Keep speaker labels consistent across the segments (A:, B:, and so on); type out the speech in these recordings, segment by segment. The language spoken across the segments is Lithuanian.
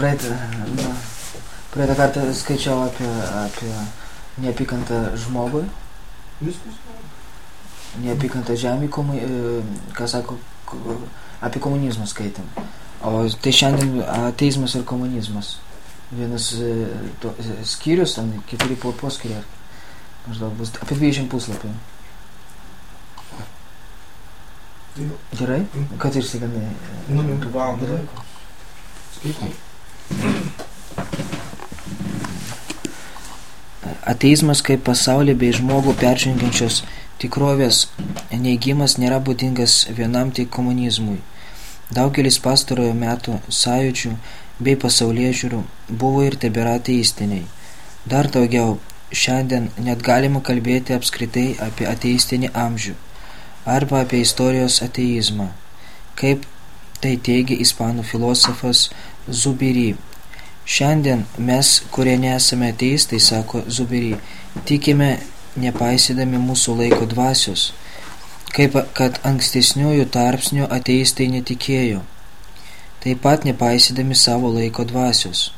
A: praeitą, na, praeitą kartą skaičiau apie, apie neapykantą žmogui.
B: Viskas.
A: Neapykantą žemį, komu, e, ką sako, apie komunizmą skaitėm. O tai šiandien ateizmas ir komunizmas. Vienas e, to, e, skyrius, ten keturi po poskiriai. Maždaug bus apie 20 puslapį. Gerai? Kad išsiganai.
B: Nu, valandą laiko. Skaitai.
A: Ateizmas kaip pasaulį bei žmogų peržengiančios tikrovės neigimas nėra būdingas vienam tik komunizmui. Daugelis pastarojo metų sąjūdžių bei pasaulyje žiūrų buvo ir tebėra ateistiniai. Dar daugiau, šiandien net galima kalbėti apskritai apie ateistinį amžių arba apie istorijos ateizmą, kaip tai teigia ispanų filosofas Zubiri. Šiandien mes, kurie nesame ateistai, sako Zubiri, tikime nepaisydami mūsų laiko dvasios, kaip kad ankstesniųjų tarpsnių ateistai netikėjo, taip pat nepaisydami savo laiko dvasios.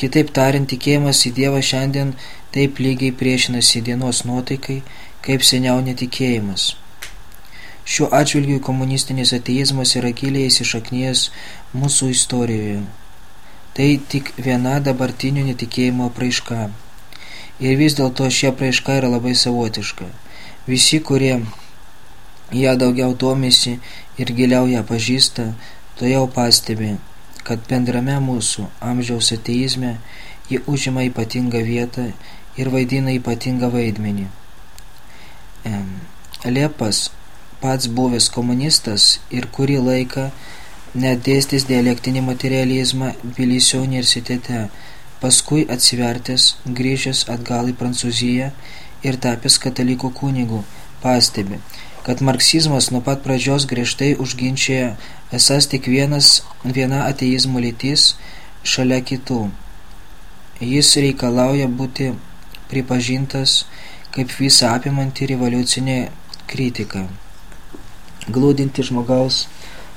A: Kitaip tariant, tikėjimas į Dievą šiandien taip lygiai priešinasi dienos nuotaikai, kaip seniau netikėjimas. Šiuo atžvilgiu komunistinis ateizmas yra giliai įsišaknyjęs mūsų istorijoje. Tai tik viena dabartinių netikėjimo apraiška. Ir vis dėlto šie praaiška yra labai savotiška. Visi, kurie ją daugiau domisi ir giliau ją pažįsta, to jau pastebi, kad bendrame mūsų amžiaus ateizme ji užima ypatingą vietą ir vaidina ypatingą vaidmenį. Liepas, pats buvęs komunistas ir kurį laiką net dėstis dialektinį materializmą Bilisio universitete, paskui atsivertęs, grįžęs atgal į Prancūziją ir tapęs katalikų kunigų, pastebi, kad marksizmas nuo pat pradžios griežtai užginčia esas tik vienas, viena ateizmo lytis šalia kitų. Jis reikalauja būti pripažintas kaip visą apimanti revoliucinė kritika. Glūdinti žmogaus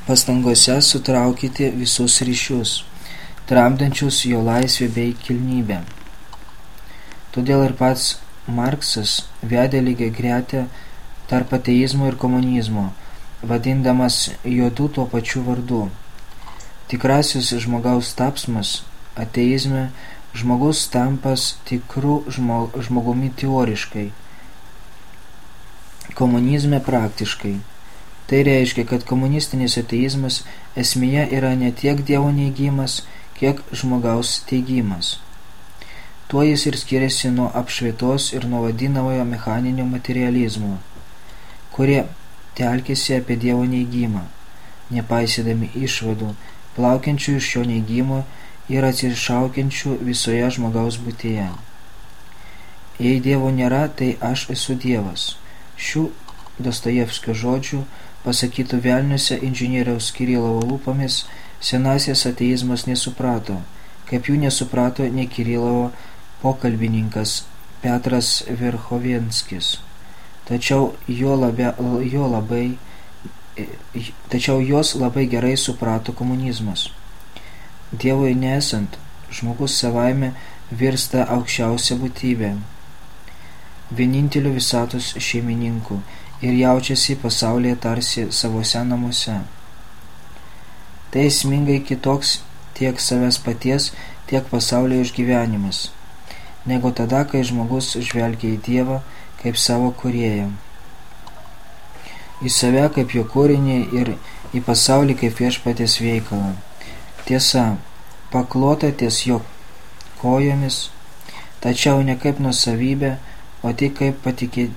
A: pastangose sutraukyti visus ryšius tramdančius jo laisvę bei kilnybę. Todėl ir pats Marksas vedė lygiai gretę tarp ateizmo ir komunizmo, vadindamas juodų tuo pačiu vardu. Tikrasis žmogaus tapsmas ateizme žmogus tampas tikrų žmogumi teoriškai, komunizme praktiškai. Tai reiškia, kad komunistinis ateizmas esmėje yra ne tiek dievo neigimas, kiek žmogaus teigimas. Tuo jis ir skiriasi nuo apšvietos ir nuo vadinamojo mechaninio materializmo, kurie telkėsi apie Dievo neigimą, nepaisydami išvadų, plaukiančių iš šio neigimo ir atsišaukiančių visoje žmogaus būtyje. Jei Dievo nėra, tai aš esu Dievas. Šių Dostojevskio žodžių pasakytų velniuose inžinieriaus Kirilovo lūpomis Senasis ateizmas nesuprato, kaip jų nesuprato ne Kirilovo pokalbininkas Petras Verhovenskis. Tačiau, jo labia, jo labai, tačiau jos labai gerai suprato komunizmas. Dievui nesant, žmogus savaime virsta aukščiausia būtybė, vieninteliu visatos šeimininku ir jaučiasi pasaulyje tarsi savose namuose. Tai esmingai kitoks tiek savęs paties, tiek pasaulio išgyvenimas, negu tada, kai žmogus žvelgia į Dievą kaip savo kurėją. Į save kaip jo kūrinį ir į pasaulį kaip viešpatės veikalą. Tiesa, paklota ties jo kojomis, tačiau ne kaip nusavybė, o tik kaip patikė,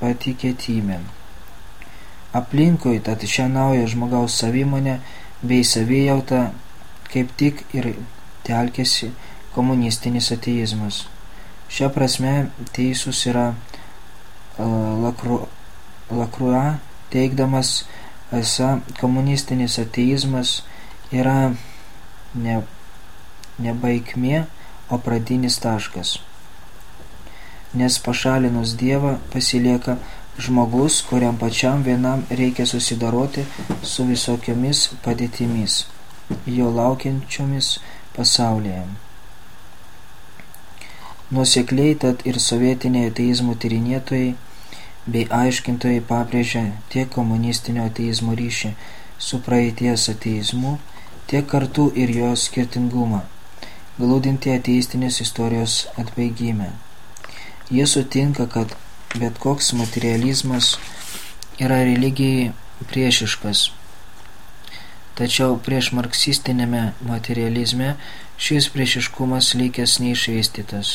A: patikėtybė. Aplinkui tad šią naują žmogaus savimonę bei savijauta kaip tik ir telkėsi komunistinis ateizmas. Šia prasme teisus yra Lakrua teikdamas esą komunistinis ateizmas yra ne, ne baigmė, o pradinis taškas. Nes pašalinus Dievą pasilieka žmogus, kuriam pačiam vienam reikia susidoroti su visokiomis padėtimis. jo laukiančiomis pasaulyje. Nusekliai tad ir sovietiniai ateizmo tyrinėtojai bei aiškintojai pabrėžia tiek komunistinio ateizmo ryšį su praeities ateizmu, tiek kartu ir jo skirtingumą, glūdinti ateistinės istorijos atbaigime. Jie sutinka, kad bet koks materializmas yra religijai priešiškas. Tačiau prieš marksistinėme materializme šis priešiškumas likęs neišvystytas.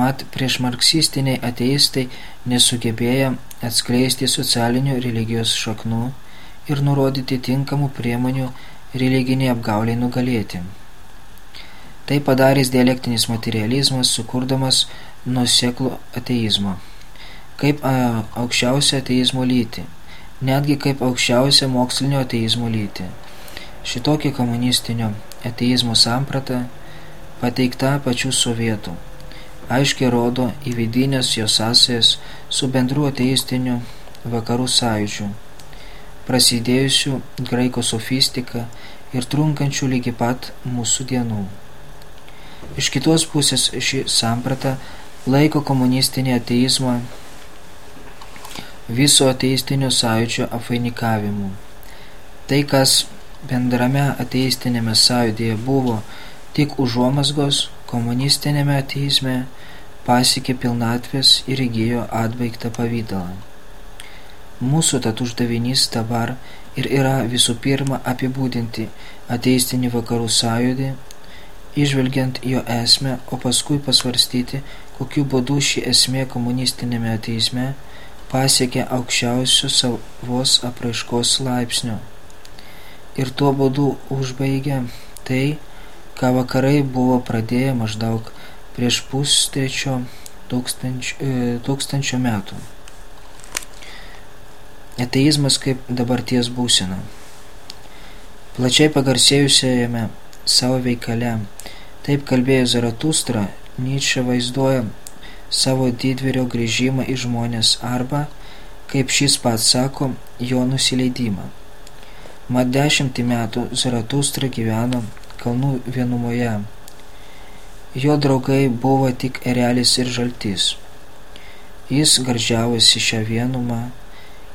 A: Mat, prieš marksistiniai ateistai nesugebėję atskleisti socialinių religijos šaknų ir nurodyti tinkamų priemonių religiniai apgauliai nugalėti. Tai padarys dialektinis materializmas, sukurdamas nuseklų ateizmą, kaip aukščiausią ateizmo lytį, netgi kaip aukščiausią mokslinio ateizmo lytį. Šitokį komunistinio ateizmo sampratą pateikta pačių sovietų aiškiai rodo į vidinės jo sąsajas su bendru ateistiniu vakarų sąjūdžiu, prasidėjusiu graiko sofistika ir trunkančių lygi pat mūsų dienų. Iš kitos pusės ši samprata laiko komunistinį ateizmą viso ateistinio sąjūdžio apvainikavimu. Tai, kas bendrame ateistinėme sąjūdėje buvo tik užuomasgos, komunistinėme ateizme pasiekė pilnatvės ir įgyjo atbaigtą pavydalą. Mūsų tad uždavinys dabar ir yra visų pirma apibūdinti ateistinį vakarų sąjūdį, išvelgiant jo esmę, o paskui pasvarstyti, kokiu būdu ši esmė komunistinėme ateizme pasiekė aukščiausių savos apraiškos laipsnio. Ir tuo būdu užbaigė tai, ką vakarai buvo pradėję maždaug prieš pustrečio tūkstančio, e, tūkstančio metų. Ateizmas kaip dabarties būsena. Plačiai pagarsėjusiajame savo veikale, taip kalbėjo Zaratustra, Nyčia vaizduoja savo didvyrio grįžimą į žmonės arba, kaip šis pats sako, jo nusileidimą. Mat dešimtį metų Zaratustra gyveno kalnų vienumoje. Jo draugai buvo tik erelis ir žaltis. Jis gardžiavosi šią vienumą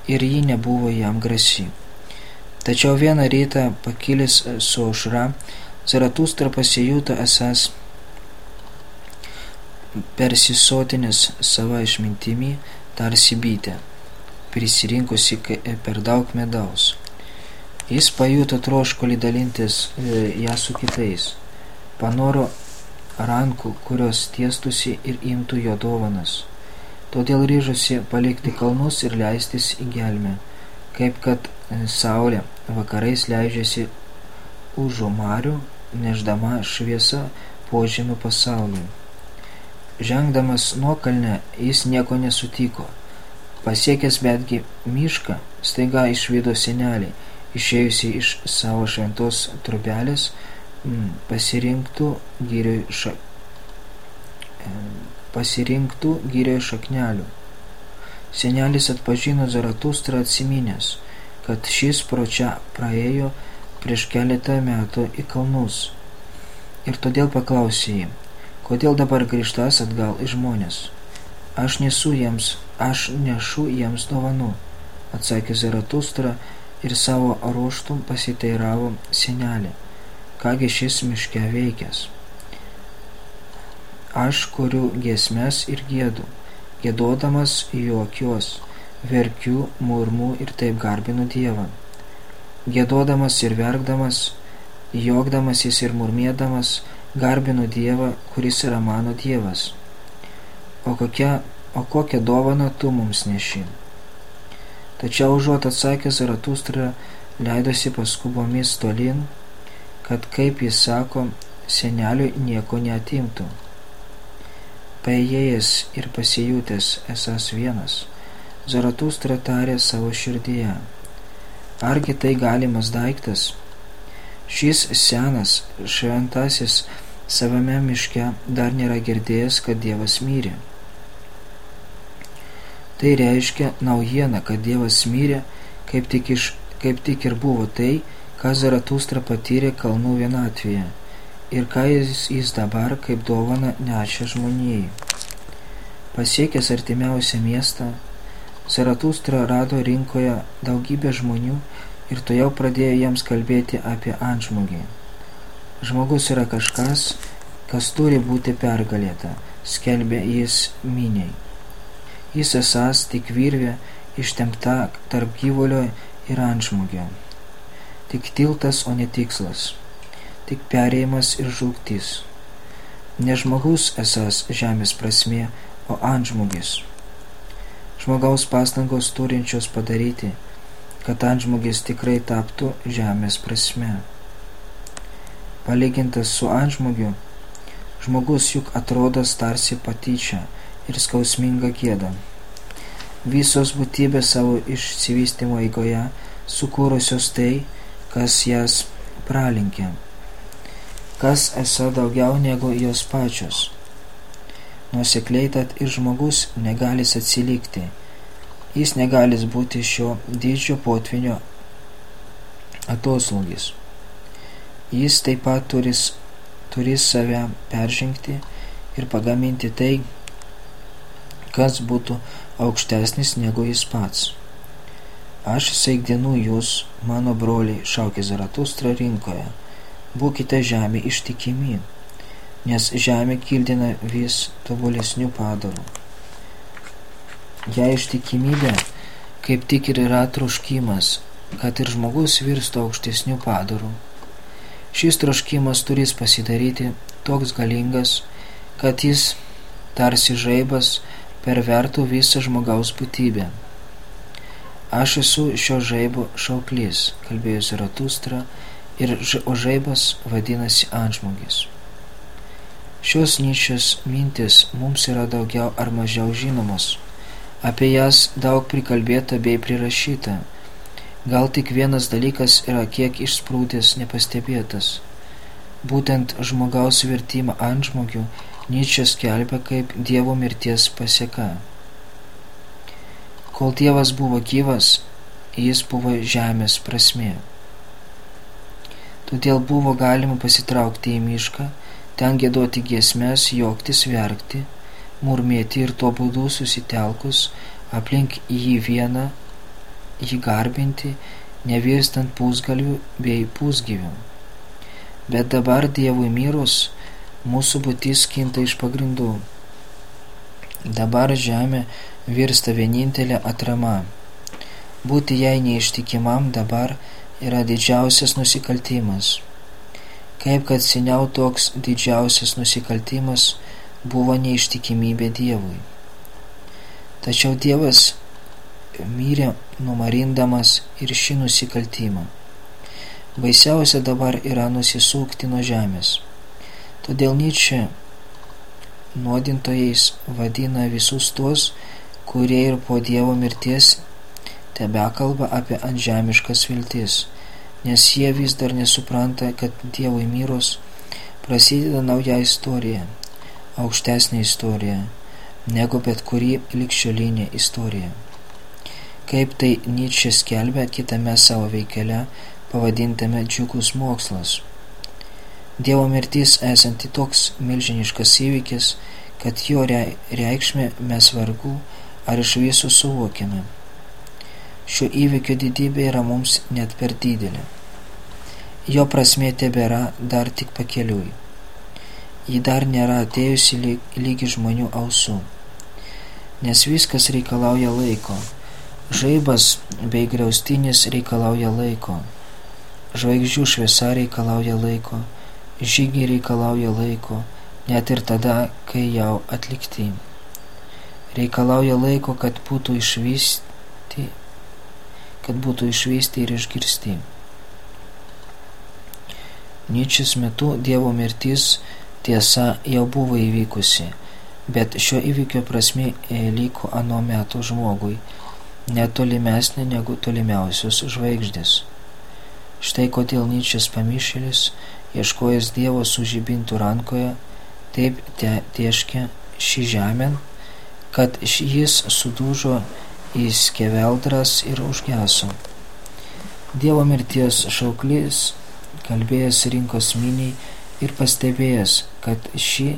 A: ir ji nebuvo jam grasi. Tačiau vieną rytą pakilęs su aušra, Zaratustra pasijuto esas persisotinės savo išmintimį tarsi bitę, prisirinkusi per daug medaus. Jis pajuto troškulį dalintis e, ją su kitais. Panoro rankų, kurios tiestusi ir imtų jo dovanas. Todėl ryžosi palikti kalnus ir leistis į gelmę, kaip kad e, saulė vakarais leidžiasi už omarių, neždama šviesą požemių pasauliui. Žengdamas nuokalnę, jis nieko nesutiko. Pasiekęs betgi mišką, staiga išvydo senelį išėjusi iš savo šventos trubelės, pasirinktų gyrioj, ša, pasirinktų gyrioj šaknelių. Senelis atpažino Zaratustrą atsiminęs, kad šis pro čia praėjo prieš keletą metų į kalnus. Ir todėl paklausė jį, kodėl dabar grįžtas atgal į žmonės. Aš nesu jiems, aš nešu jiems dovanų, atsakė Zaratustra ir savo ruoštų pasiteiravo senelį, kągi šis miške veikęs. Aš kuriu giesmes ir gėdu, gėdodamas juokios, verkiu, murmu ir taip garbinu Dievą. Gėdodamas ir verkdamas, jogdamasis ir murmėdamas, garbinu Dievą, kuris yra mano Dievas. O, kokia, o kokią dovaną tu mums neši? Tačiau užuot atsakęs Zaratustra leidosi paskubomis tolin, kad, kaip jis sako, seneliui nieko neatimtų. Paėjėjęs ir pasijutęs esas vienas, Zaratustra tarė savo širdyje. Argi tai galimas daiktas? Šis senas šventasis savame miške dar nėra girdėjęs, kad Dievas myrė. Tai reiškia naujieną, kad Dievas mirė, kaip tik, iš, kaip tik ir buvo tai, ką Zaratustra patyrė kalnų vienatvėje ir ką jis, jis dabar kaip dovana nešia žmonijai. Pasiekęs artimiausią miestą, Zaratustra rado rinkoje daugybę žmonių ir to jau pradėjo jiems kalbėti apie antžmogį. Žmogus yra kažkas, kas turi būti pergalėta, skelbė jis miniai. Jis esas tik virvė ištempta tarp gyvulio ir antžmogio. Tik tiltas, o ne tikslas. Tik perėjimas ir žūktis. Ne žmogus esas žemės prasmė, o antžmogis. Žmogaus pastangos turinčios padaryti, kad antžmogis tikrai taptų žemės prasme. Palygintas su antžmogiu, žmogus juk atrodas tarsi patyčia ir skausminga gėda. Visos būtybės savo išsivystimo eigoje sukūrusios tai, kas jas pralinkė, kas esą daugiau negu jos pačios Nusekliai tad ir žmogus negalis atsilikti. Jis negalis būti šio didžio potvinio atoslūgis. Jis taip pat turis, turis save peržengti ir pagaminti tai, kas būtų aukštesnis negu jis pats. Aš seikdinu jūs, mano broliai, šaukė Zaratustra rinkoje, būkite žemė ištikimi nes žemė kildina vis tobulesnių padarų. Jei ištikimybė kaip tik ir yra troškimas, kad ir žmogus virstų aukštesnių padarų. Šis troškimas turės pasidaryti toks galingas, kad jis tarsi žaibas pervertų visą žmogaus būtybę. Aš esu šio žaibo šauklys, kalbėjo Zaratustra, ir žaibas vadinasi antžmogis. Šios ničios mintis mums yra daugiau ar mažiau žinomos. Apie jas daug prikalbėta bei prirašyta. Gal tik vienas dalykas yra kiek išsprūdęs nepastebėtas. Būtent žmogaus vertimą ant žmogių Nyčia skelbia kaip Dievo mirties pasieka. Kol Dievas buvo gyvas, jis buvo žemės prasmė. Todėl buvo galima pasitraukti į mišką ten gėdoti giesmes, joktis, verkti, murmėti ir tuo būdu susitelkus aplink jį vieną, jį garbinti, nevirstant pusgalvių bei pusgyvių. Bet dabar Dievui mirus, mūsų būtis kinta iš pagrindų. Dabar žemė virsta vienintelė atrama. Būti jai neištikimam dabar yra didžiausias nusikaltimas kaip kad seniau toks didžiausias nusikaltimas buvo neištikimybė Dievui. Tačiau Dievas mirė numarindamas ir šį nusikaltimą. Baisiausia dabar yra nusisukti nuo žemės. Todėl Nyčia nuodintojais vadina visus tuos, kurie ir po Dievo mirties tebe kalba apie antžemiškas viltis – nes jie vis dar nesupranta, kad Dievui mirus prasideda nauja istorija, aukštesnė istorija, negu bet kuri likščiolinė istorija. Kaip tai Nyčia skelbia kitame savo veikele pavadintame džiugus mokslas. Dievo mirtis esanti toks milžiniškas įvykis, kad jo reikšmė mes vargu ar iš visų suvokiame. Šio įvykio didybė yra mums net per didelė. Jo prasmė tebėra dar tik pakeliui. Ji dar nėra atėjusi lygi žmonių ausų. Nes viskas reikalauja laiko. Žaibas bei griaustinis reikalauja laiko. Žvaigždžių šviesa reikalauja laiko. Žygiai reikalauja laiko, net ir tada, kai jau atlikti. Reikalauja laiko, kad būtų išvysti kad būtų išvysti ir išgirsti. Nyčės metu Dievo mirtis tiesa jau buvo įvykusi, bet šio įvykio prasme liko ano metų žmogui, netolimesnė negu tolimiausios žvaigždės. Štai kodėl Nyčės pamišėlis, ieškojęs Dievo sužibintų rankoje, taip te tieškė šį žemę, kad jis sudužo į skeveldras ir užgeso. Dievo mirties šauklis kalbėjęs rinkos miniai ir pastebėjęs, kad ši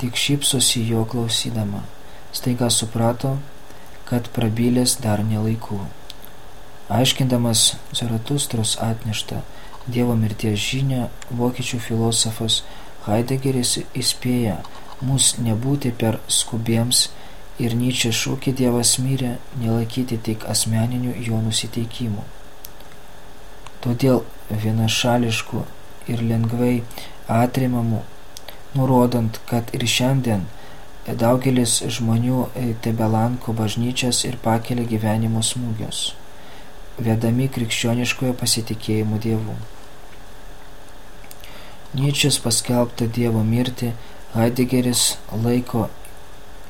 A: tik šypsosi jo klausydama. Staiga suprato, kad prabylės dar nelaikų. Aiškindamas Zaratustros atneštą Dievo mirties žinę, vokiečių filosofas Heideggeris įspėja mus nebūti per skubiems ir Nyčia šūkį Dievas mirė, nelaikyti tik asmeninių jo nusiteikimų. Todėl vienašališkų ir lengvai atrimamų, nurodant, kad ir šiandien daugelis žmonių tebelanko bažnyčias ir pakelia gyvenimo smūgius, vedami krikščioniškojo pasitikėjimo dievų. Nyčias paskelbta Dievo mirtį Heideggeris laiko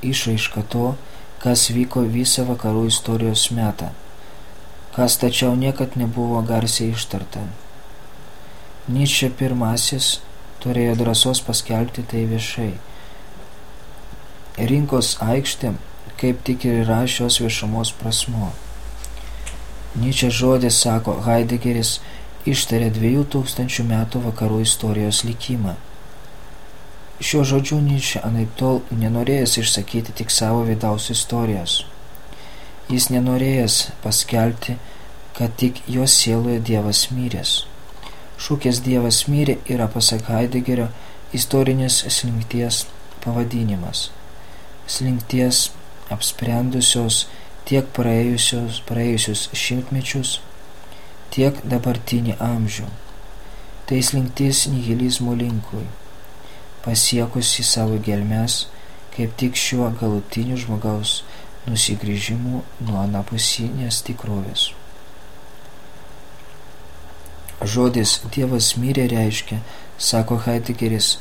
A: išraišką to, kas vyko visą vakarų istorijos metą, kas tačiau niekad nebuvo garsiai ištarta. Nyčia pirmasis turėjo drąsos paskelbti tai viešai. Rinkos aikštė kaip tik ir yra šios viešumos prasmo. Nyčia žodis, sako Heideggeris, ištarė dviejų tūkstančių metų vakarų istorijos likimą. Šiuo žodžiu Nyčia anaip tol nenorėjęs išsakyti tik savo vidaus istorijos. Jis nenorėjęs paskelbti, kad tik jo sieloje Dievas myrės. Šūkės Dievas myrė yra pasak Heideggerio istorinės slinkties pavadinimas. Slinkties apsprendusios tiek praėjusios, praėjusius šimtmečius, tiek dabartinį amžių. Tai slinktis nihilizmo linkui, pasiekusi savo gelmes, kaip tik šiuo galutiniu žmogaus nusigrįžimu nuo anapusinės tikrovės. Žodis Dievas mirė reiškia, sako Heideggeris,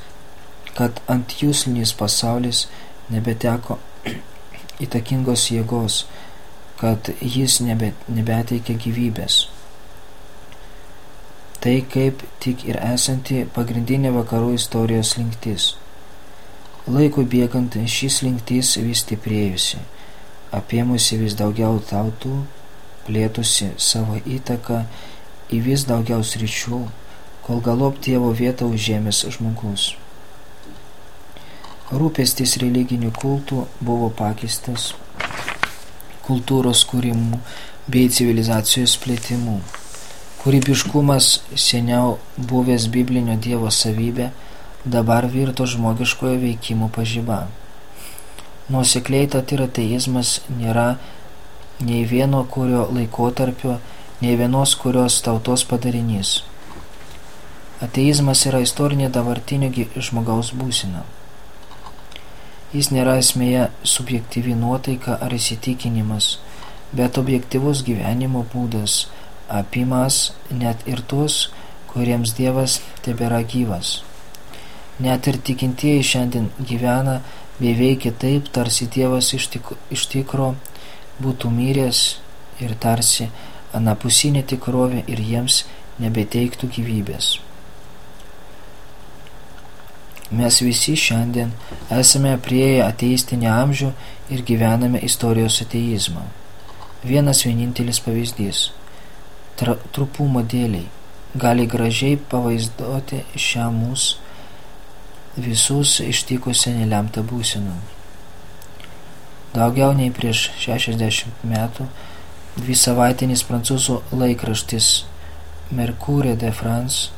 A: kad ant jūslinis pasaulis nebeteko įtakingos jėgos, kad jis nebe, nebeteikia gyvybės. Tai kaip tik ir esanti pagrindinė vakarų istorijos linktis. Laikui bėgant šis linktis vis stiprėjusi, apėmusi vis daugiau tautų, plėtusi savo įtaką į vis daugiau sričių, kol galop tėvo vietą užėmęs žmogus. Rūpestis religinių kultų buvo pakistas kultūros kūrimų bei civilizacijos plėtimų. Kūrybiškumas seniau buvęs biblinio Dievo savybė dabar virto žmogiškojo veikimo pažyba. Nuosekliai tad ir ateizmas nėra nei vieno kurio laikotarpio, nei vienos kurios tautos padarinys. Ateizmas yra istorinė dabartinio žmogaus būsina. Jis nėra esmėje subjektyvi nuotaika ar įsitikinimas, bet objektivus gyvenimo būdas – apimas net ir tuos, kuriems Dievas tebėra gyvas. Net ir tikintieji šiandien gyvena bei veikia taip, tarsi Dievas iš, tik, iš tikro būtų myręs ir tarsi anapusinė tikrovė ir jiems nebeteiktų gyvybės. Mes visi šiandien esame prieėję ateistinį amžių ir gyvename istorijos ateizmą. Vienas vienintelis pavyzdys trupumo dėliai gali gražiai pavaizduoti šią mūsų visus ištikusią nelemtą būseną. Daugiau nei prieš 60 metų dvi savaitinis prancūzų laikraštis Mercure de France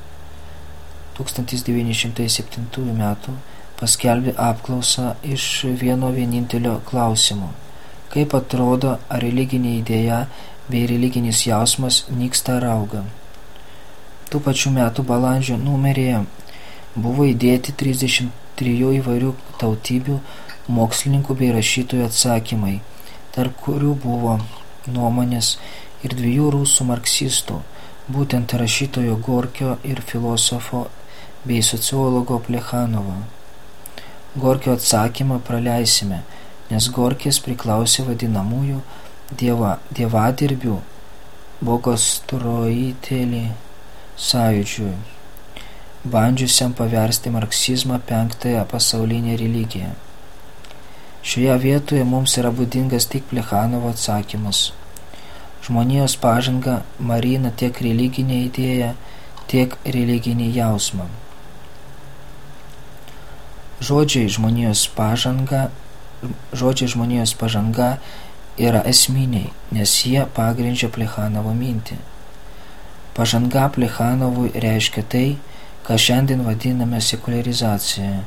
A: 1907 metų paskelbė apklausą iš vieno vienintelio klausimo. Kaip atrodo, religinė idėja bei religinis jausmas nyksta ir auga. Tų pačių metų balandžio numeryje buvo įdėti 33 įvairių tautybių mokslininkų bei rašytojų atsakymai, tarp kurių buvo nuomonės ir dviejų rusų marksistų, būtent rašytojo Gorkio ir filosofo bei sociologo Plechanovo. Gorkio atsakymą praleisime, nes Gorkis priklausė vadinamųjų dieva, dievadirbių bogostroitelį sąjūdžiui, bandžiusiam paversti marksizmą penktąją pasaulinę religiją. Šioje vietoje mums yra būdingas tik Plechanovo atsakymas. žmonijos pažanga marina tiek religinė idėja, tiek religinį jausmą. Žodžiai žmonijos pažanga, žodžiai žmonijos pažanga yra esminiai, nes jie pagrindžia Plechanovo mintį. Pažanga Plechanovui reiškia tai, ką šiandien vadiname sekularizacija.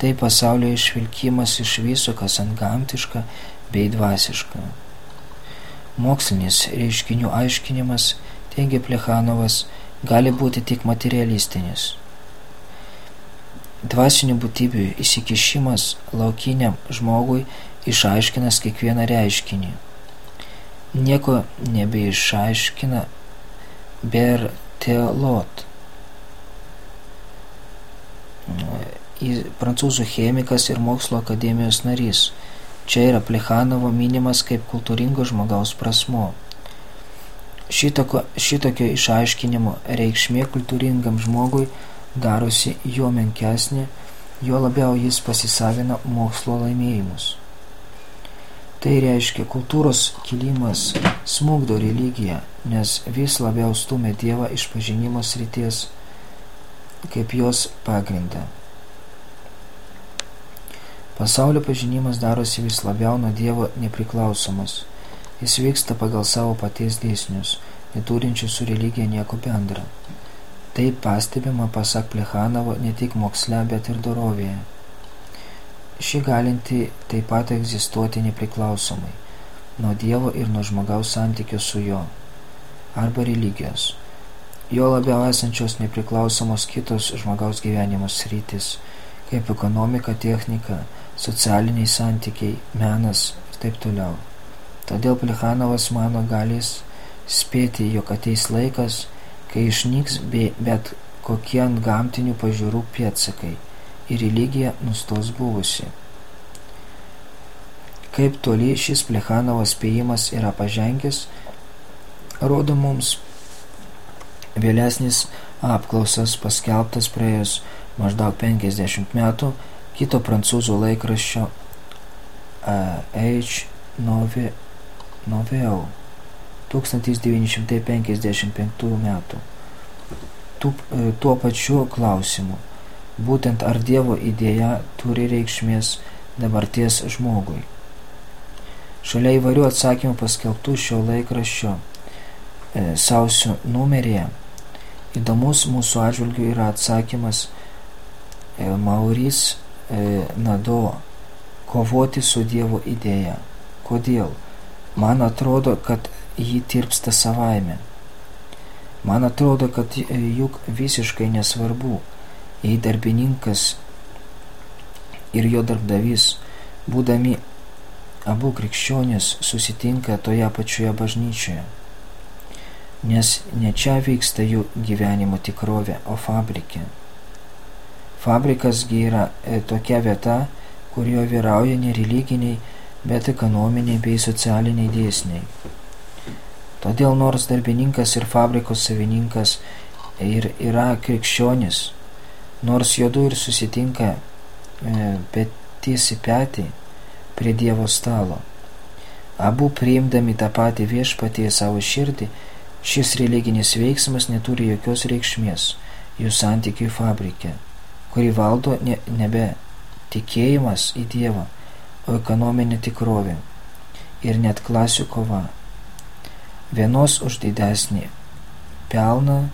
A: Tai pasaulio išvilkimas iš viso, kas antgamtiška bei dvasiška. Mokslinis reiškinių aiškinimas, teigia Plechanovas, gali būti tik materialistinis. Dvasinių būtybių įsikišimas laukiniam žmogui išaiškinas kiekvieną reiškinį. Nieko nebeišaiškina ber teolot. Prancūzų chemikas ir mokslo akademijos narys. Čia yra Plechanovo minimas kaip kultūringo žmogaus prasmo. Šitoko, šitokio išaiškinimo reikšmė kultūringam žmogui darosi jo menkesnė, jo labiau jis pasisavina mokslo laimėjimus. Tai reiškia, kultūros kilimas smugdo religiją, nes vis labiau stumia Dievą iš pažinimo srities kaip jos pagrindą. Pasaulio pažinimas darosi vis labiau nuo Dievo nepriklausomas – Jis vyksta pagal savo paties dėsnius, neturinčių su religija nieko bendra. Tai pastebima pasak Plechanovo ne tik moksle, bet ir dorovėje. Ši galinti taip pat egzistuoti nepriklausomai nuo Dievo ir nuo žmogaus santykio su juo arba religijos. Jo labiau esančios nepriklausomos kitos žmogaus gyvenimo sritis, kaip ekonomika, technika, socialiniai santykiai, menas ir taip toliau. Todėl Plichanovas mano galis spėti, jog ateis laikas, kai išnyks bet kokie ant gamtinių pažiūrų pėtsakai ir religija nustos buvusi. Kaip toli šis Plichanovo spėjimas yra pažengęs, rodo mums vėlesnis apklausas paskelbtas praėjus maždaug 50 metų kito prancūzų laikraščio uh, H. Novell 1955 metų. Tų, e, tuo pačiu klausimu, būtent ar Dievo idėja turi reikšmės dabarties žmogui. Šalia įvairių atsakymų paskelbtų šio laikraščio e, sausio numeryje, įdomus mūsų atžvilgių yra atsakymas e, Maurys e, Nado kovoti su Dievo idėja. Kodėl? Man atrodo, kad jį tirpsta savaime. Man atrodo, kad juk visiškai nesvarbu, jei darbininkas ir jo darbdavys, būdami abu krikščionys, susitinka toje pačioje bažnyčioje. Nes ne čia vyksta jų gyvenimo tikrovė, o fabrike. Fabrikasgi yra e, tokia vieta, kurioje vyrauja nereliginiai bet ekonominiai bei socialiniai dėsniai. Todėl nors darbininkas ir fabrikos savininkas ir yra krikščionis, nors jodu ir susitinka e, petys į petį prie Dievo stalo, abu priimdami tą patį viešpatį į savo širdį, šis religinis veiksmas neturi jokios reikšmės jų santykių fabrike, kurį valdo ne, nebe tikėjimas į Dievą, o ekonominė tikrovė ir net klasių kova. Vienos už didesnį pelną,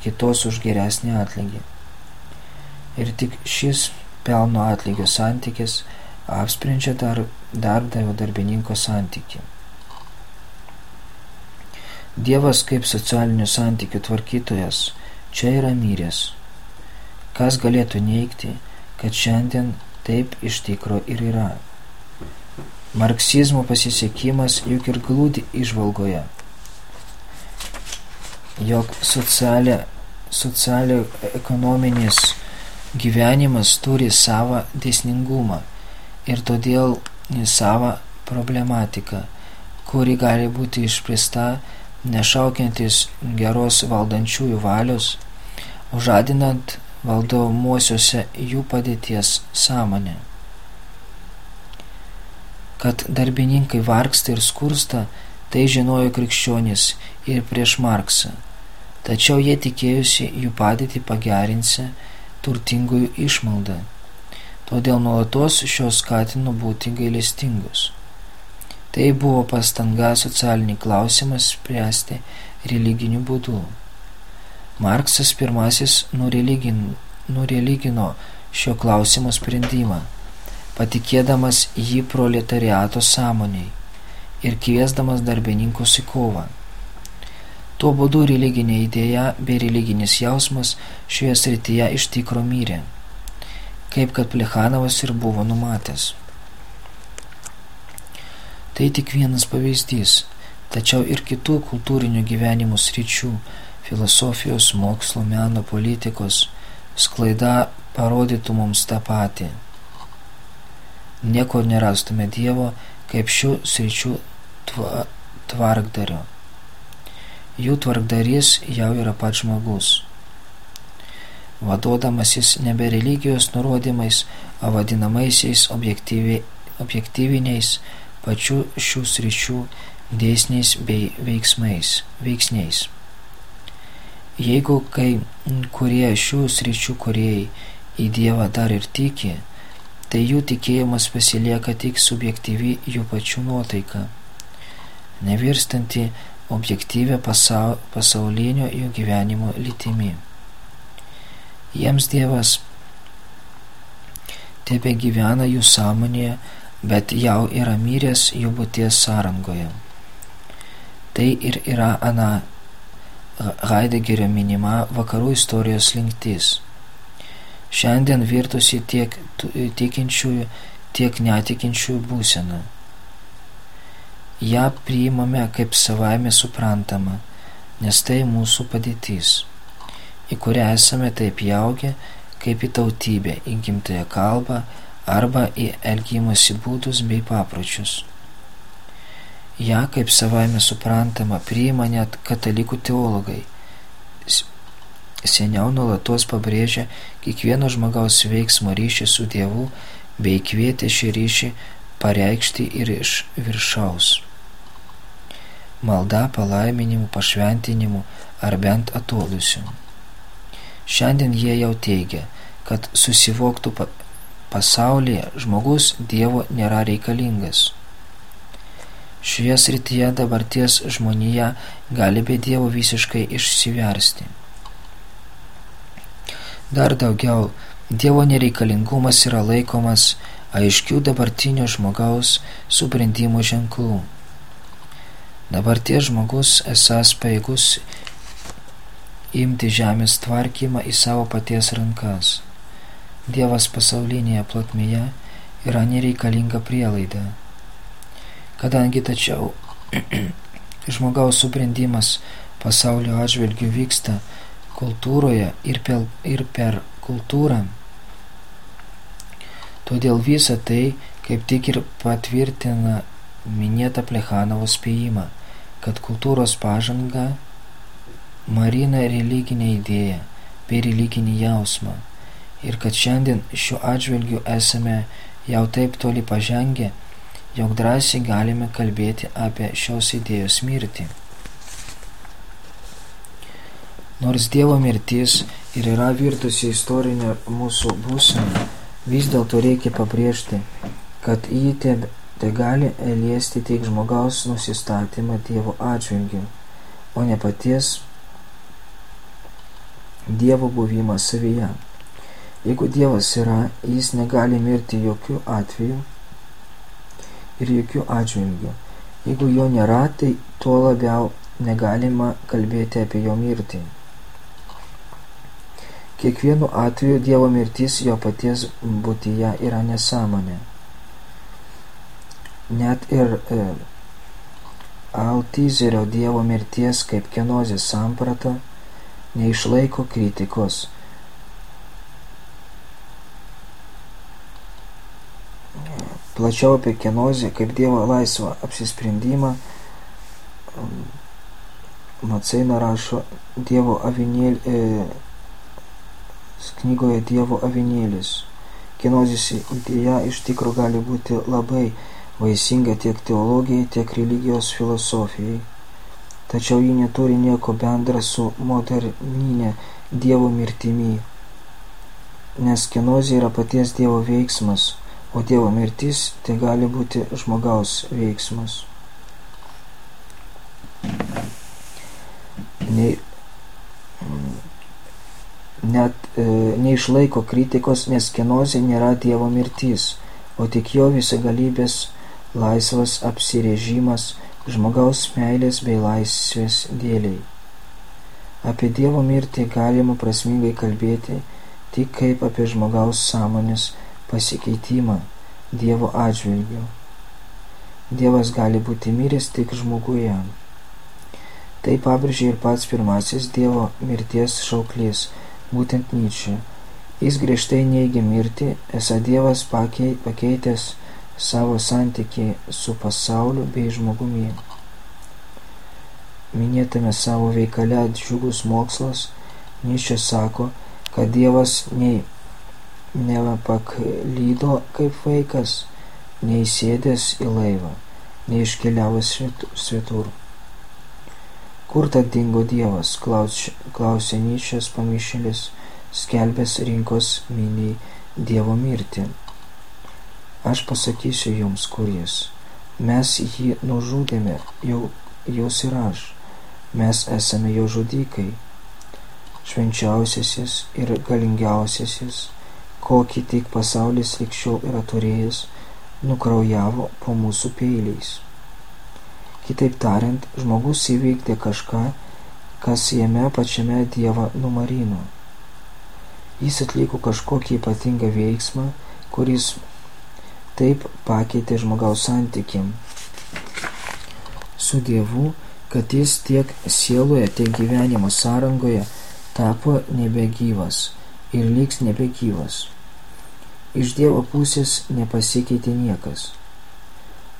A: kitos už geresnį atlygį. Ir tik šis pelno atlygio santykis apsprendžia dar, darbdavio darbininko santykį. Dievas kaip socialinių santykių tvarkytojas čia yra myrės. Kas galėtų neikti, kad šiandien taip iš tikro ir yra. Marksizmo pasisekimas juk ir glūdi išvalgoje, jog socialia, socialio ekonominis gyvenimas turi savo dėsningumą ir todėl savo problematiką, kuri gali būti išspręsta nešaukiantis geros valdančiųjų valios, užadinant valdomuosiuose jų padėties sąmonę kad darbininkai vargsta ir skursta, Tai žinojo krikščionis ir prieš Marksą. Tačiau jie tikėjusi jų padėtį pagerinsi turtingųjų išmaldą. Todėl nuolatos šios skatino būti gailestingus. Tai buvo pastanga socialinį klausimą spręsti religiniu būdu. Marksas pirmasis nureligin, nureligino šio klausimo sprendimą, patikėdamas jį proletariato sąmoniai ir kviesdamas darbininkus į kovą. Tuo būdu religinė idėja bei religinis jausmas šioje srityje iš tikro myrė, kaip kad Plechanovas ir buvo numatęs. Tai tik vienas pavyzdys, tačiau ir kitų kultūrinio gyvenimo sričių - filosofijos, mokslo, meno, politikos - sklaida parodytų mums tą patį. Niekur nerastume Dievo kaip šių sričių tva, tvarkdario. Jų tvarkdarys jau yra pats žmogus. Vadodamasis nebe religijos nurodymais, o vadinamaisiais objektyviniais pačių šių sričių dėsniais bei veiksmais, veiksniais. Jeigu kai kurie šių sričių kuriejai į Dievą dar ir tiki, tai jų tikėjimas pasilieka tik subjektyvi jų pačių nuotaika, nevirstanti objektyvę pasau, pasaulinio jų gyvenimo lytimi. Jiems Dievas tebe gyvena jų sąmonėje bet jau yra miręs jų būties sąrangoje. Tai ir yra ana Heideggerio minima vakarų istorijos linktis. Šiandien virtusi tiek tikinčiųjų, tiek netikinčiųjų būsena. Ja priimame kaip savaime suprantama, nes tai mūsų padėtis, į kurią esame taip jaugę, kaip į tautybę, į gimtąją kalbą, arba į elgimosi būdus bei papročius. Ja kaip savaime suprantama priima net katalikų teologai. Seniau nuolatos pabrėžia kiekvieno žmogaus veiksmo ryšį su Dievu bei kvietė šį ryšį pareikšti ir iš viršaus. Malda, palaiminimu, pašventinimu ar bent atolusiu. Šiandien jie jau teigia, kad susivoktų pasaulyje žmogus Dievo nėra reikalingas. Šioje srityje dabarties žmonija gali be Dievo visiškai išsiversti. Dar daugiau, Dievo nereikalingumas yra laikomas aiškių dabartinio žmogaus subrendimo ženklų. Dabarties žmogus esas paėgus imti žemės tvarkymą į savo paties rankas. Dievas pasaulinėje plotmėje yra nereikalinga prielaida. Kadangi tačiau žmogaus subrendimas pasaulio atžvilgių vyksta kultūroje ir per, ir per kultūrą, todėl visa tai kaip tik ir patvirtina minėtą Plechanovo spėjimą, kad kultūros pažanga marina religinę idėją bei religinį jausmą ir kad šiandien šiuo atžvilgiu esame jau taip toli pažengę, jog drąsiai galime kalbėti apie šios idėjos mirtį. Nors Dievo mirtis ir yra virtusi istorinė mūsų būsena, vis dėlto reikia pabrėžti, kad jį te, te gali liesti tik žmogaus nusistatymą Dievo atžvilgiu, o ne paties Dievo buvimą savyje. Jeigu Dievas yra, jis negali mirti jokių atvejų ir jokių atžvilgių. Jeigu jo nėra, tai tuo labiau negalima kalbėti apie jo mirtį. Kiekvienu atveju Dievo mirtis jo paties būtyje yra nesąmonė. Net ir e, Altizerio Dievo mirties kaip kenozės samprata neišlaiko kritikos – Plačiau apie kenozę kaip Dievo laisvą apsisprendimą Maceina rašo Dievo avinėlį, e, knygoje Dievo avinėlis. Kenozės idėja iš tikrųjų gali būti labai vaisinga tiek teologijai, tiek religijos filosofijai. Tačiau ji neturi nieko bendra su moderninė Dievo mirtimi, nes kenozė yra paties Dievo veiksmas, o Dievo mirtis tai gali būti žmogaus veiksmas. Nei, net e, neišlaiko kritikos, nes kenozė nėra Dievo mirtis, o tik jo visagalybės laisvas apsirežimas žmogaus meilės bei laisvės dėliai. Apie Dievo mirtį galima prasmingai kalbėti tik kaip apie žmogaus sąmonės pasikeitimą Dievo atžvilgiu. Dievas gali būti miręs tik žmoguje. Tai pabrėžė ir pats pirmasis Dievo mirties šauklys būtent Nyčia. Jis griežtai neigia mirtį, esą Dievas pakeitęs savo santykį su pasauliu bei žmogumi. Minėtame savo veikale džiugus mokslas, Nyčia sako, kad Dievas nei nepaklydo kaip vaikas, nei sėdęs į laivą, nei iškeliavęs svetur. Kur tad dingo Dievas, klausė Nyčias pamišėlis, skelbęs rinkos miniai Dievo mirtį. Aš pasakysiu jums, kur jis. Mes jį nužudėme, jau jūs ir aš. Mes esame jo žudikai. Švenčiausiasis ir galingiausiasis, kokį tik pasaulis likščiau yra turėjęs, nukraujavo po mūsų peiliais. Kitaip tariant, žmogus įveikdė kažką, kas jame pačiame Dievą numarino. Jis atliko kažkokį ypatingą veiksmą, kuris taip pakeitė žmogaus santykim su Dievu, kad jis tiek sieloje, tiek gyvenimo sąrangoje tapo nebegyvas ir liks nebegyvas. Iš Dievo pusės nepasikeitė niekas.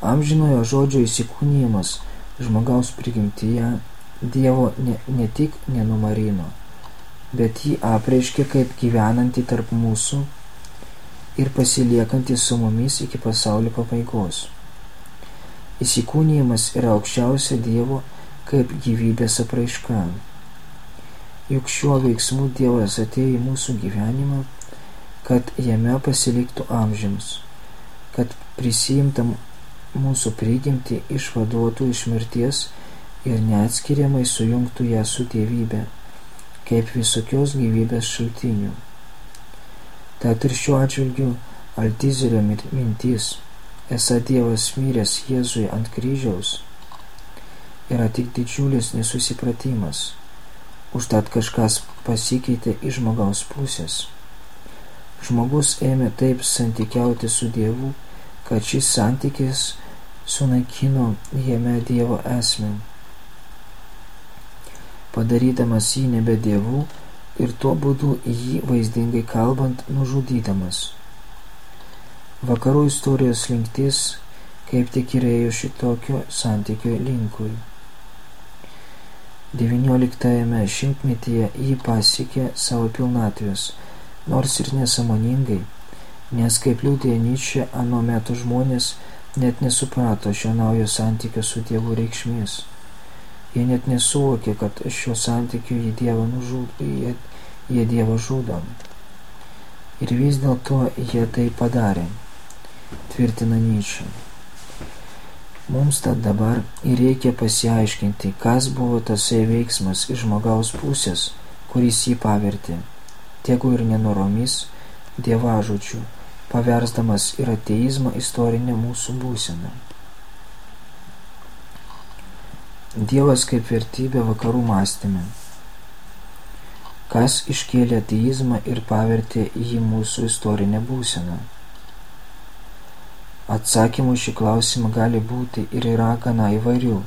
A: Amžinojo žodžio įsikūnymas žmogaus prigimtyje Dievo ne, ne tik nenumarino, bet jį apreiškė kaip gyvenantį tarp mūsų ir pasiliekantį su mumis iki pasaulio pabaigos. Įsikūnymas yra aukščiausia Dievo kaip gyvybės apraiška. Juk šiuo veiksmu Dievas atėjo į mūsų gyvenimą, kad jame pasiliktų amžiams, kad prisijimtam mūsų prigimtį išvaduotų iš mirties ir neatskiriamai sujungtų ją su dievybė, kaip visokios gyvybės šaltinių. Tad ir šiuo atžvilgiu Altizerio mintis, esą Dievas myręs Jėzui ant kryžiaus, yra tik didžiulis nesusipratimas, užtat kažkas pasikeitė iš žmogaus pusės. Žmogus ėmė taip santykiauti su Dievu, kad šis santykis sunaikino jame Dievo esmę, padarydamas jį nebe Dievu ir tuo būdu jį vaizdingai kalbant nužudydamas. Vakarų istorijos linktis kaip tik ir ėjo šitokio santykio linkui. XIX šimtmetyje jį pasiekė savo pilnatvės, nors ir nesamoningai, nes kaip liūdė Nyčia, anu metu žmonės net nesuprato šio naujo santykio su Dievu reikšmės. Jie net nesuvokė, kad šio santykio jie Dievą, nužud, jie, jie Dievą žudo. Ir vis dėlto jie tai padarė, tvirtina Nyčia. Mums tad dabar ir reikia pasiaiškinti, kas buvo tasai veiksmas iš žmogaus pusės, kuris jį pavertė, tegu ir nenoromis, dievažodžių, paversdamas ir ateizmą istorinę mūsų būseną. Dievas kaip vertybė vakarų mąstymė. Kas iškėlė ateizmą ir pavertė jį mūsų istorinę būseną? Atsakymų šį klausimą gali būti ir yra gana įvairių.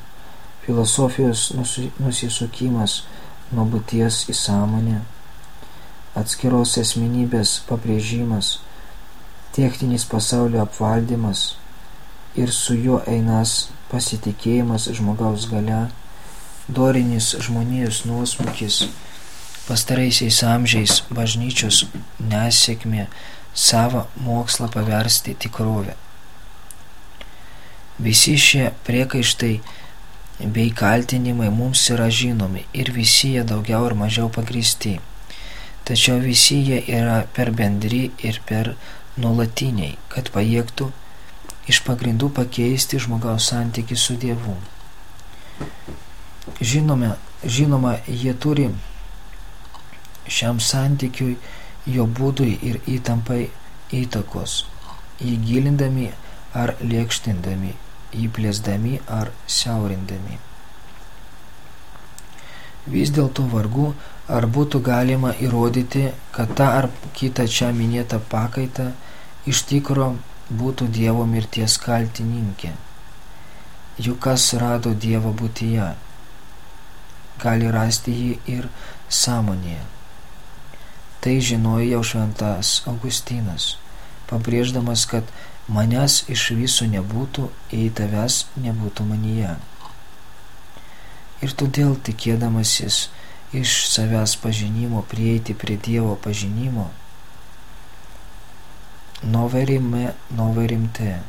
A: Filosofijos nusisukimas nuo būties į sąmonę, atskiros esminybės pabrėžimas – techninis pasaulio apvaldymas ir su juo einas pasitikėjimas žmogaus gale, dorinis žmonijos nuosmukis, pastaraisiais amžiais bažnyčios nesėkmė savo mokslą paversti tikrovę. Visi šie priekaištai bei kaltinimai mums yra žinomi ir visi jie daugiau ar mažiau pagristi. Tačiau visi jie yra per bendri ir per nuolatiniai, kad pajėgtų iš pagrindų pakeisti žmogaus santyki su Dievu. Žinome, žinoma, jie turi šiam santykiui, jo būdui ir įtampai įtakos, jį gilindami ar liekštindami, jį plėsdami ar siaurindami. Vis dėlto vargu, ar būtų galima įrodyti, kad ta ar kita čia minėta pakaita iš tikro būtų Dievo mirties kaltininkė. Juk kas rado Dievo būtyje, gali rasti jį ir sąmonėje. Tai žinojo jau šventas Augustinas, pabrėždamas, kad manęs iš viso nebūtų, jei tavęs nebūtų manyje. Ir todėl tikėdamasis iš savęs pažinimo prieiti prie Dievo pažinimo, noverime, noverimte.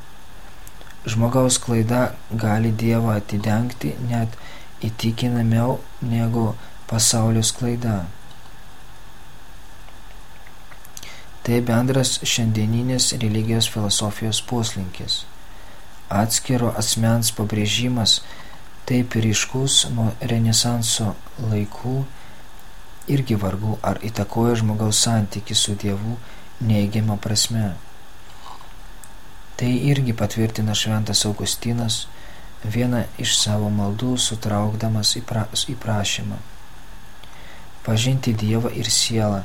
A: Žmogaus klaida gali Dievą atidengti net įtikinamiau negu pasaulio klaida. Tai bendras šiandieninės religijos filosofijos poslinkis. Atskiro asmens pabrėžimas taip ryškus nuo renesanso laikų irgi vargu ar įtakoja žmogaus santyki su Dievu neigiamą prasme. Tai irgi patvirtina šventas Augustinas vieną iš savo maldų sutraukdamas į, pra, į prašymą. Pažinti Dievą ir sielą,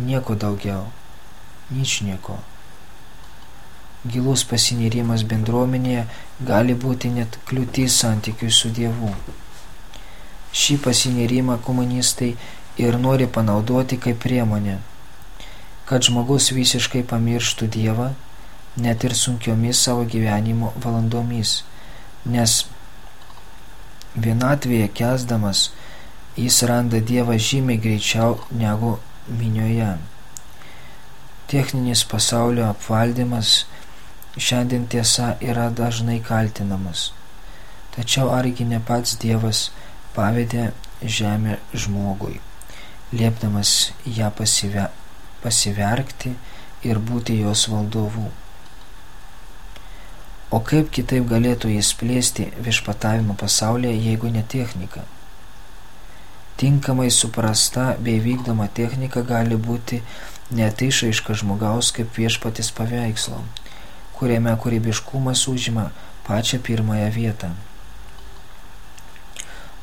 A: nieko daugiau ničnieko. Gilus pasinėrimas bendruomenėje gali būti net kliūtis santykiui su Dievu. Šį pasinėrimą komunistai ir nori panaudoti kaip priemonę, kad žmogus visiškai pamirštų Dievą, net ir sunkiomis savo gyvenimo valandomis, nes vienatvėje kesdamas jis randa Dievą žymiai greičiau negu minioje. Techninis pasaulio apvaldymas šiandien tiesa yra dažnai kaltinamas. Tačiau argi ne pats Dievas pavedė žemę žmogui, liepdamas ją pasive, pasiverkti ir būti jos valdovu. O kaip kitaip galėtų jis plėsti viešpatavimo pasaulyje, jeigu ne technika? Tinkamai suprasta bei vykdoma technika gali būti net išaiška žmogaus kaip viešpatis paveikslo, kuriame kūrybiškumas užima pačią pirmąją vietą.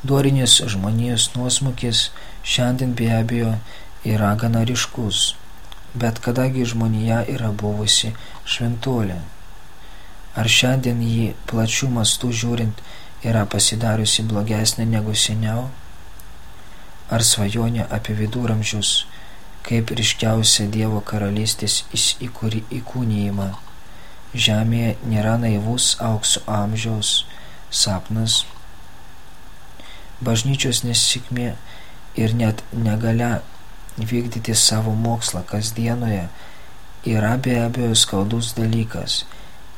A: Dorinis žmonijos nuosmukis šiandien be abejo yra gana ryškus, bet kadangi žmonija yra buvusi šventolė, ar šiandien jį plačių mastų žiūrint yra pasidariusi blogesnė negu seniau, ar svajonė apie viduramžius kaip ryškiausia Dievo karalystės įkūnyjimą. Žemėje nėra naivus aukso amžiaus sapnas, bažnyčios nesikmė ir net negale vykdyti savo mokslą kasdienoje yra be abejo skaudus dalykas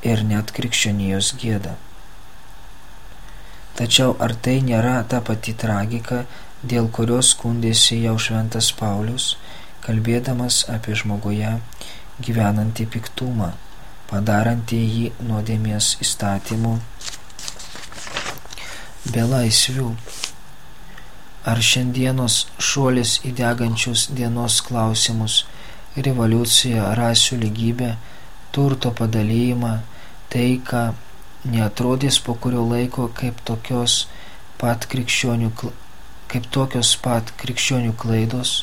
A: ir net krikščionijos gėda. Tačiau ar tai nėra ta pati tragika, dėl kurios skundėsi jau šventas Paulius, kalbėdamas apie žmoguje gyvenantį piktumą, padarantį jį nuodėmės įstatymų be laisvių. Ar šiandienos šuolis į degančius dienos klausimus, revoliuciją, rasių lygybę, turto padalymą, taiką, neatrodys po kurio laiko kaip tokios pat krikščionių, kaip tokios pat krikščionių klaidos,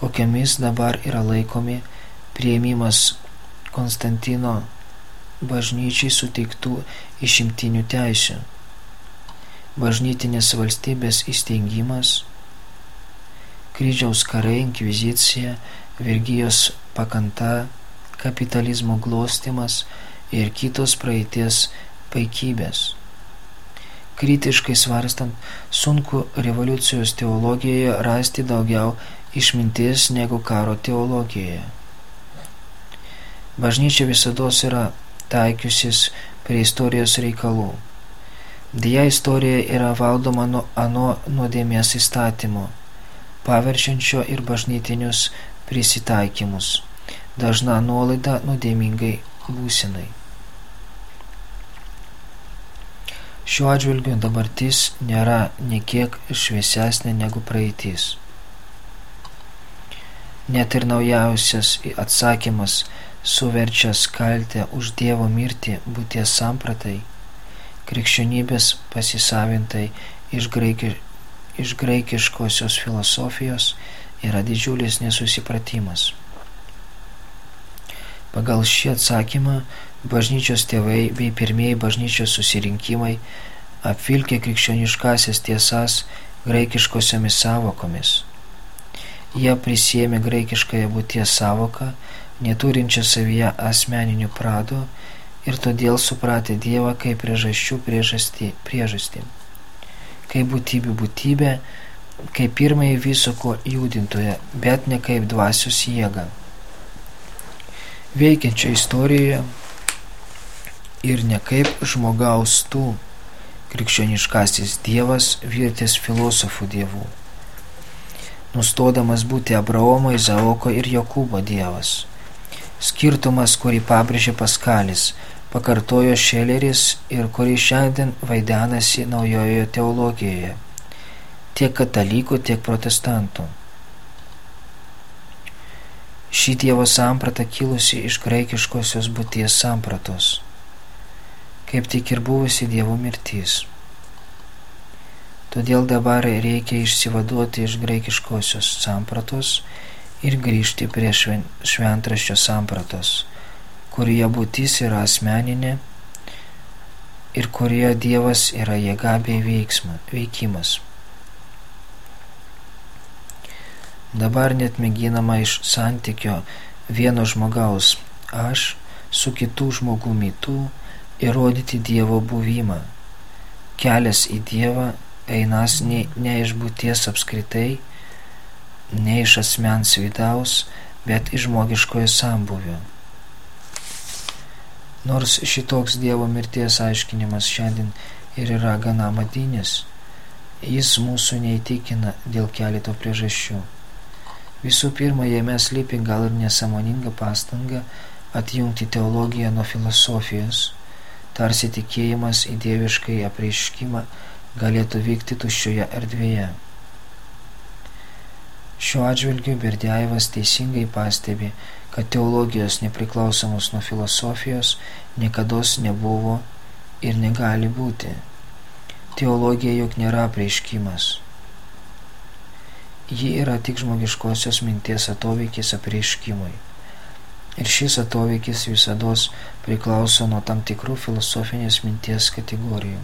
A: kokiamis dabar yra laikomi prieimimas Konstantino bažnyčiai suteiktų išimtinių teisių, bažnytinės valstybės įsteigimas, kryžiaus karai, inkvizicija, vergyjos pakanta, kapitalizmo glostimas ir kitos praeities paikybės. Kritiškai svarstant, sunku revoliucijos teologijoje rasti daugiau išmintis negu karo teologijoje. Bažnyčia visada yra taikiusis prie istorijos reikalų. Dėja istorija yra valdoma nuo ano nuodėmės įstatymo, paverčiančio ir bažnytinius prisitaikymus, dažna nuolaida nuodėmingai būsinai. Šiuo atžvilgiu dabartis nėra niekiek šviesesnė negu praeitis. Net ir naujausias atsakymas suverčias kaltę už Dievo mirtį būties sampratai, krikščionybės pasisavintai iš, graiki, iš graikiškosios filosofijos yra didžiulis nesusipratimas. Pagal šį atsakymą bažnyčios tėvai bei pirmieji bažnyčios susirinkimai apvilkė krikščioniškasias tiesas graikiškosiomis savokomis. Jie prisėmė graikiškąją būties savoką, neturinčią savyje asmeninių prado ir todėl supratė Dievą kaip priežasčių priežastį, priežastį. Kaip būtybių būtybė, kaip pirmąjį visoko judintoje, bet ne kaip dvasios jėga veikiančią istorijoje ir ne kaip žmogaus tų krikščioniškasis dievas virtęs filosofų dievų, nustodamas būti Abraomo, Izaoko ir Jokūbo dievas. Skirtumas, kurį pabrėžė Paskalis, pakartojo Šeleris ir kurį šiandien vaidenasi naujojoje teologijoje, tiek katalikų, tiek protestantų. Ši Dievo samprata kilusi iš graikiškosios būties sampratos, kaip tik ir buvusi Dievo mirtis. Todėl dabar reikia išsivaduoti iš graikiškosios sampratos ir grįžti prie šventraščio sampratos, kurioje būtis yra asmeninė ir kurioje Dievas yra jėga bei veiksma, veikimas. Dabar net mėginama iš santykio vieno žmogaus aš su kitų žmogumi tu įrodyti Dievo buvimą. Kelias į Dievą einas ne, ne iš būties apskritai, ne iš asmens vidaus, bet iš žmogiškojo sambuvio. Nors šitoks Dievo mirties aiškinimas šiandien ir yra gana madinis, jis mūsų neįtikina dėl keleto priežasčių. Visų pirma, jame slypi gal ir nesamoninga pastanga atjungti teologiją nuo filosofijos, tarsi tikėjimas į dieviškai apreiškimą galėtų vykti tuščioje erdvėje. Šiuo atžvilgiu Berdiaivas teisingai pastebi, kad teologijos nepriklausomos nuo filosofijos niekada nebuvo ir negali būti. Teologija juk nėra apreiškimas. Ji yra tik žmogiškosios minties atoveikis apreiškimui. Ir šis atoveikis visada priklauso nuo tam tikrų filosofinės minties kategorijų.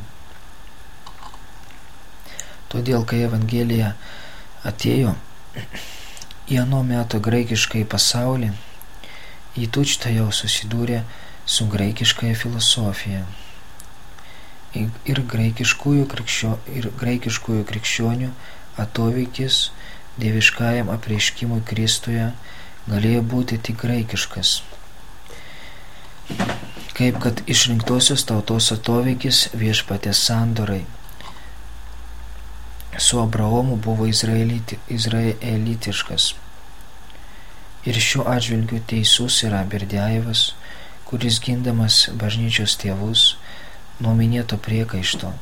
A: Todėl, kai Evangelija atėjo į ano meto graikiškai pasaulį, į tučtą jau susidūrė su graikiškąja filosofija. Ir graikiškųjų, krikščio, ir graikiškųjų krikščionių atoveikis dieviškajam apreiškimui Kristuje galėjo būti tik graikiškas. Kaip kad išrinktosios tautos atoveikis viešpatės sandorai. Su Abraomu buvo izraeliti, izraelitiškas. Ir šiuo atžvilgiu teisus yra Berdiaevas, kuris gindamas bažnyčios tėvus nuo minėto priekaišto.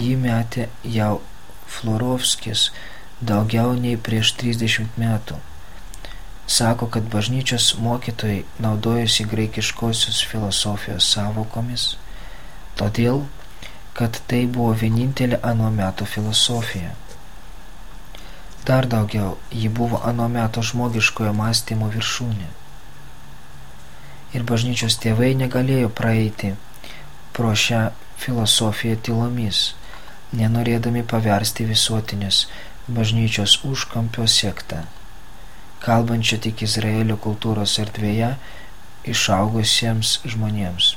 A: Jį metė jau Florovskis daugiau nei prieš 30 metų. Sako, kad bažnyčios mokytojai naudojasi graikiškosios filosofijos savokomis, todėl, kad tai buvo vienintelė ano meto filosofija. Dar daugiau, ji buvo ano meto žmogiškojo mąstymo viršūnė. Ir bažnyčios tėvai negalėjo praeiti pro šią filosofiją tylomis, nenorėdami paversti visuotinės bažnyčios užkampio sektą, kalbančią tik Izraelio kultūros erdvėje išaugusiems žmonėms.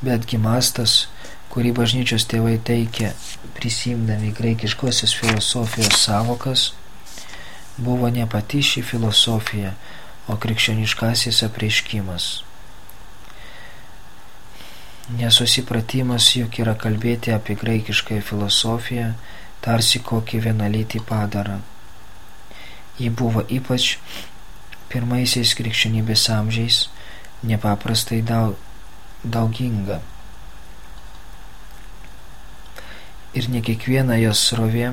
A: Betgi mastas, kurį bažnyčios tėvai teikia prisimdami graikiškosios filosofijos savokas, buvo ne pati ši filosofija, o krikščioniškasis apreiškimas. Nesusipratimas juk yra kalbėti apie graikiškąją filosofiją, tarsi kokį vienalytį padarą. Ji buvo ypač pirmaisiais krikščionybės amžiais nepaprastai daug, dauginga. Ir ne kiekviena jos srovė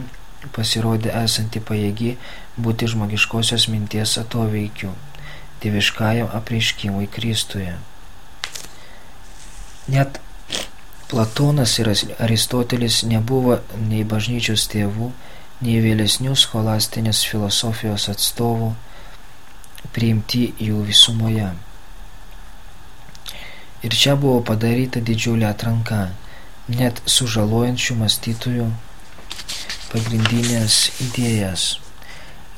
A: pasirodė esanti pajėgi būti žmogiškosios minties atoveikiu, dieviškajam apreiškimui Kristuje. Net Platonas ir Aristotelis nebuvo nei bažnyčios tėvų, nei vėlesnių scholastinės filosofijos atstovų priimti jų visumoje. Ir čia buvo padaryta didžiulė atranka, net sužalojančių mąstytojų pagrindinės idėjas.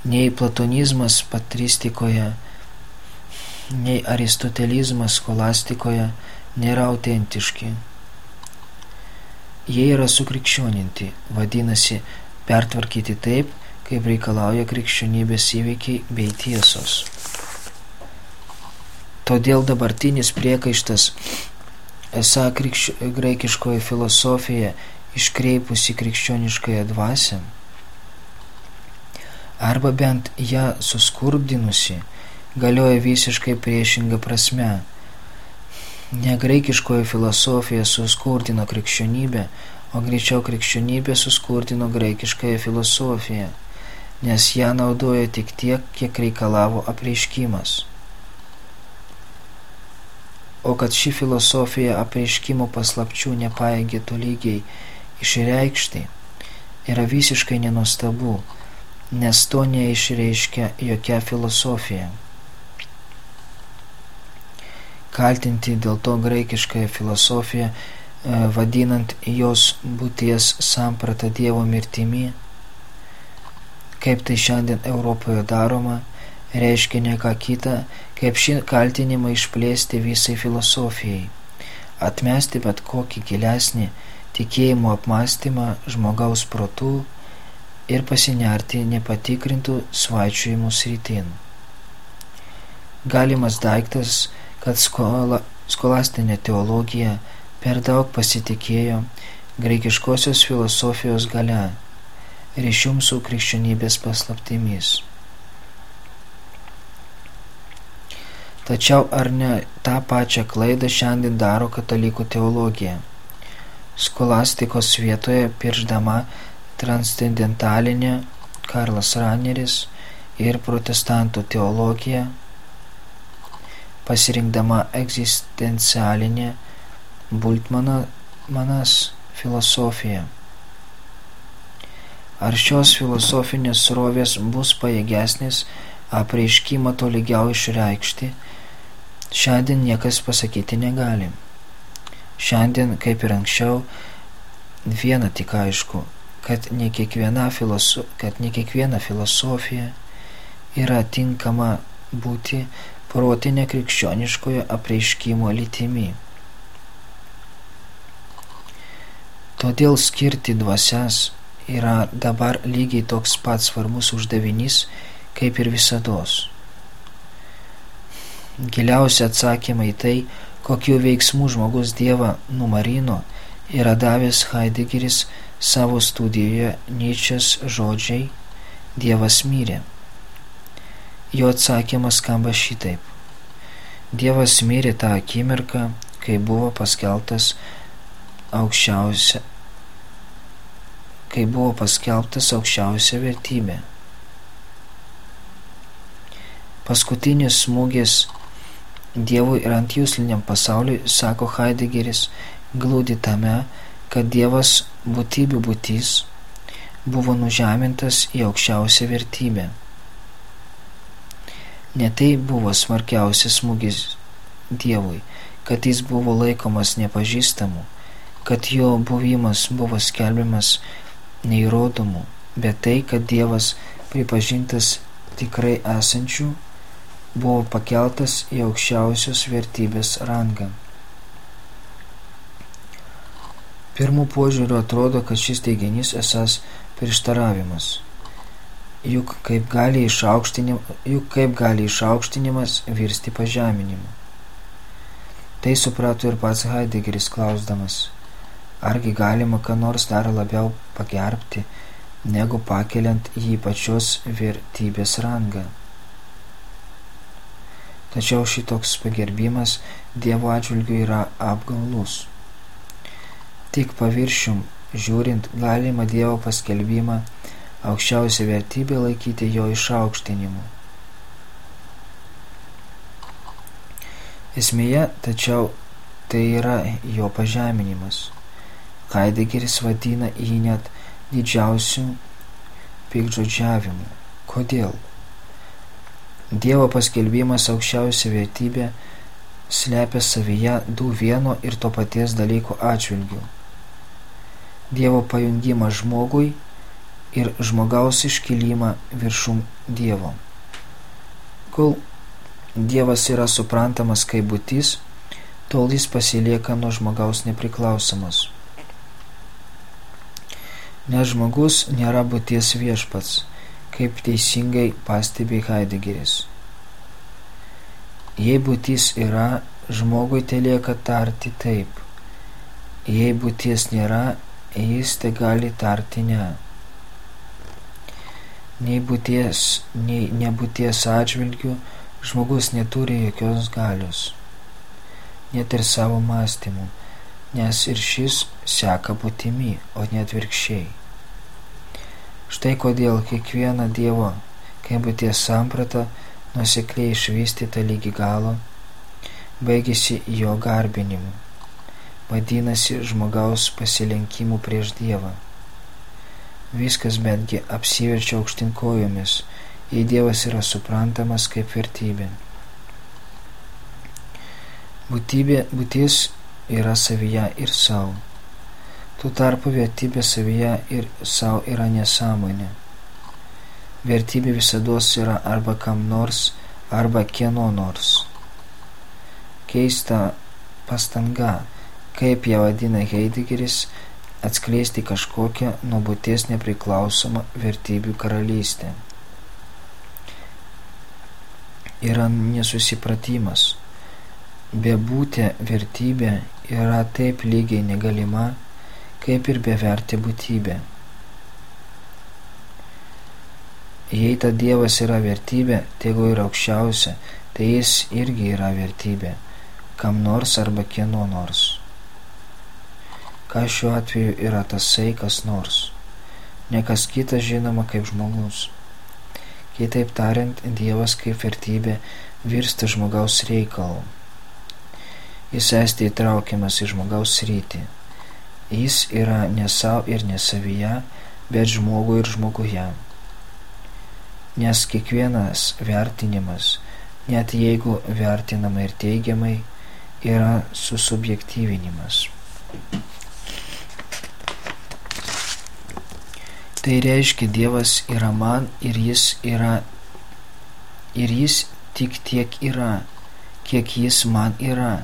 A: Nei platonizmas patristikoje, nei aristotelizmas skolastikoje nėra autentiški. Jie yra sukrikščioninti, vadinasi, pertvarkyti taip, kaip reikalauja krikščionybės įveikiai bei tiesos. Todėl dabartinis priekaištas esą krikšč... graikiškoji filosofija iškreipusi krikščioniškąją dvasę arba bent ją suskurdinusi galioja visiškai priešinga prasme Ne graikiškoji filosofija suskurdino krikščionybę, o greičiau krikščionybė suskurdino graikiškąją filosofiją, nes ją naudojo tik tiek, kiek reikalavo apreiškimas. O kad ši filosofija apreiškimo paslapčių nepaėgė tolygiai išreikšti, yra visiškai nenustabu, nes to neišreiškia jokia filosofija. Kaltinti dėl to graikiškąją filosofiją, e, vadinant jos būties sampratą Dievo mirtimi, kaip tai šiandien Europoje daroma, reiškia ne ką kitą, kaip šį kaltinimą išplėsti visai filosofijai, atmesti bet kokį gilesnį tikėjimo apmąstymą žmogaus protų ir pasinerti nepatikrintų svaičiojimų sritin. Galimas daiktas kad skola, skolastinė teologija per daug pasitikėjo graikiškosios filosofijos gale ryšium su krikščionybės paslaptimis. Tačiau ar ne tą pačią klaidą šiandien daro katalikų teologija? Skolastikos vietoje pirždama transcendentalinė Karlas Raneris ir protestantų teologija pasirinkdama egzistencialinę Bultmanas filosofiją. Ar šios filosofinės srovės bus pajėgesnės apreiškimą tolygiau išreikšti, šiandien niekas pasakyti negali. Šiandien, kaip ir anksčiau, viena tik aišku, kad ne kiekviena, filoso kad ne kiekviena filosofija yra tinkama būti protinė krikščioniškojo apreiškimo lytimi. Todėl skirti dvasias yra dabar lygiai toks pats svarbus uždavinys, kaip ir visados. Giliausia atsakymai tai, kokiu veiksmu žmogus Dievą numarino, yra davęs Heideggeris savo studijoje Nyčias žodžiai Dievas mirė. Jo atsakymas skamba šitaip. Dievas mirė tą akimirką, kai buvo paskelbtas aukščiausia, kai buvo paskelbtas aukščiausia vertybė. Paskutinis smūgis Dievui ir antjusliniam pasauliui, sako Heideggeris, glūdi tame, kad Dievas būtybių būtys buvo nužemintas į aukščiausią vertybę. Ne tai buvo smarkiausias smūgis Dievui, kad jis buvo laikomas nepažįstamu, kad jo buvimas buvo skelbiamas neįrodomu, bet tai, kad Dievas pripažintas tikrai esančių, buvo pakeltas į aukščiausios vertybės rangą. Pirmų požiūrių atrodo, kad šis teiginys esas prieštaravimas – juk kaip gali, juk kaip gali išaukštinimas virsti pažeminimu. Tai suprato ir pats Heideggeris klausdamas, argi galima ką nors dar labiau pagerbti, negu pakeliant jį pačios vertybės rangą. Tačiau šitoks pagerbimas Dievo atžvilgiu yra apgaulus. Tik paviršium žiūrint galima Dievo paskelbimą aukščiausią vertybę laikyti jo išaukštinimu. Esmėje, tačiau tai yra jo pažeminimas. Heideggeris vadina jį net didžiausių pikdžodžiavimų. Kodėl? Dievo paskelbimas aukščiausia vertybė slepia savyje du vieno ir to paties dalyko atžvilgių. Dievo pajungimą žmogui ir žmogaus iškilimą viršum Dievo. Kol Dievas yra suprantamas kaip būtis, tol jis pasilieka nuo žmogaus nepriklausomas. Nes žmogus nėra būties viešpats, kaip teisingai pastebi Heideggeris. Jei būtis yra, žmogui telieka tarti taip. Jei būties nėra, jis te gali tarti ne. Nei būties, nei nebūties atžvilgių Žmogus neturi jokios galios, net ir savo mąstymu, nes ir šis seka būtimi, o ne atvirkščiai. Štai kodėl kiekviena Dievo, kaip būties samprata, nusekliai išvystyta lygi galo, baigėsi jo garbinimu, vadinasi žmogaus pasilenkimu prieš Dievą. Viskas betgi apsiverčia aukštinkojomis jei Dievas yra suprantamas kaip vertybė. Būtybė, būtis yra savyje ir savo. Tuo tarpu vertybė savyje ir savo yra nesąmonė. Vertybė visada yra arba kam nors, arba kieno nors. Keista pastanga, kaip ją vadina Heideggeris, atskleisti kažkokią nuo būties nepriklausomą vertybių karalystę yra nesusipratimas. Bebūtė vertybė yra taip lygiai negalima, kaip ir bevertė būtybė. Jei ta Dievas yra vertybė, tegu yra aukščiausia, tai jis irgi yra vertybė, kam nors arba kieno nors. Ką šiuo atveju yra tasai kas nors, ne kas kitas žinoma kaip žmogus. Kitaip tariant, Dievas kaip vertybė virsta žmogaus reikalu. Jis esti įtraukiamas į žmogaus rytį. Jis yra ne savo ir ne savyje, bet žmogui ir žmoguje. Nes kiekvienas vertinimas, net jeigu vertinama ir teigiamai, yra susubjektyvinimas. Tai reiškia, Dievas yra man ir jis yra ir jis tik tiek yra, kiek jis man yra,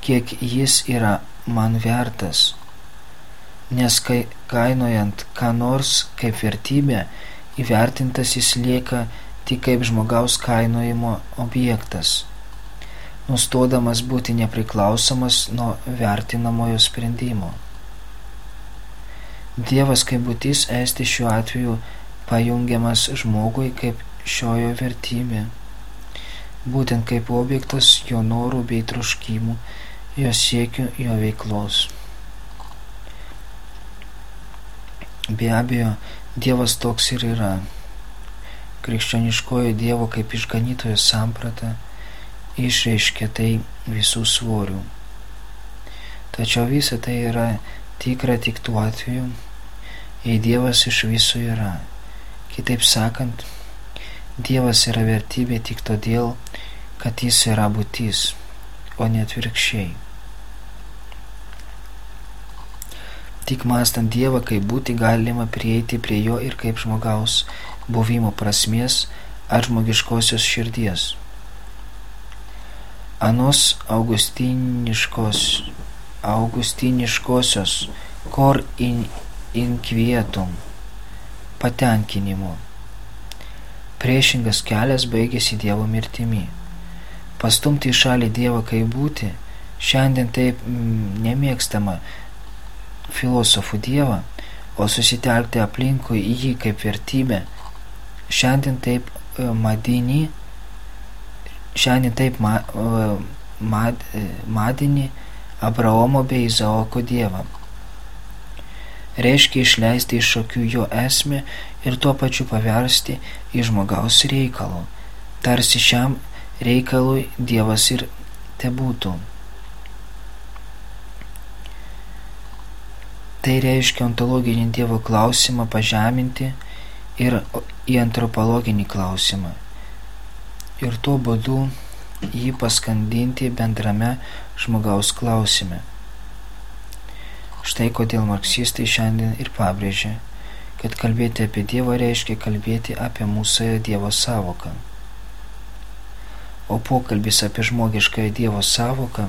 A: kiek jis yra man vertas. Nes kai kainojant ką nors kaip vertybė, įvertintas jis lieka tik kaip žmogaus kainojimo objektas, nustodamas būti nepriklausomas nuo vertinamojo sprendimo. Dievas kaip būtis esti šiuo atveju pajungiamas žmogui kaip šiojo vertybė, būtent kaip objektas jo norų bei troškimų, jo siekių, jo veiklos. Be abejo, Dievas toks ir yra. Krikščioniškojo Dievo kaip išganytojo samprata išreiškia tai visų svorių. Tačiau visa tai yra tikra tik tuo atveju, jei Dievas iš viso yra. Kitaip sakant, Dievas yra vertybė tik todėl, kad jis yra būtis, o ne atvirkščiai. Tik mastant Dievą kaip būti galima prieiti prie jo ir kaip žmogaus buvimo prasmės ar žmogiškosios širdies. Anos augustiniškos augustiniškosios cor in inquietum patenkinimu. Priešingas kelias baigėsi Dievo mirtimi. Pastumti į šalį Dievą kaip būti, šiandien taip mm, nemėgstama filosofų dievą, o susitelkti aplinkui jį kaip vertybę, šiandien taip e, madinį, šiandien taip ma, e, mad, e, madinį Abraomo bei Izaoko dievą. Reiškia išleisti iš šakių jo esmę ir tuo pačiu paversti į žmogaus reikalų, tarsi šiam reikalui Dievas ir te būtų. Tai reiškia ontologinį Dievo klausimą pažeminti ir į antropologinį klausimą. Ir tuo būdu jį paskandinti bendrame žmogaus klausime. Štai kodėl marksistai šiandien ir pabrėžia, kad kalbėti apie Dievą reiškia kalbėti apie mūsų Dievo savoką. O pokalbis apie žmogiškąją Dievo savoką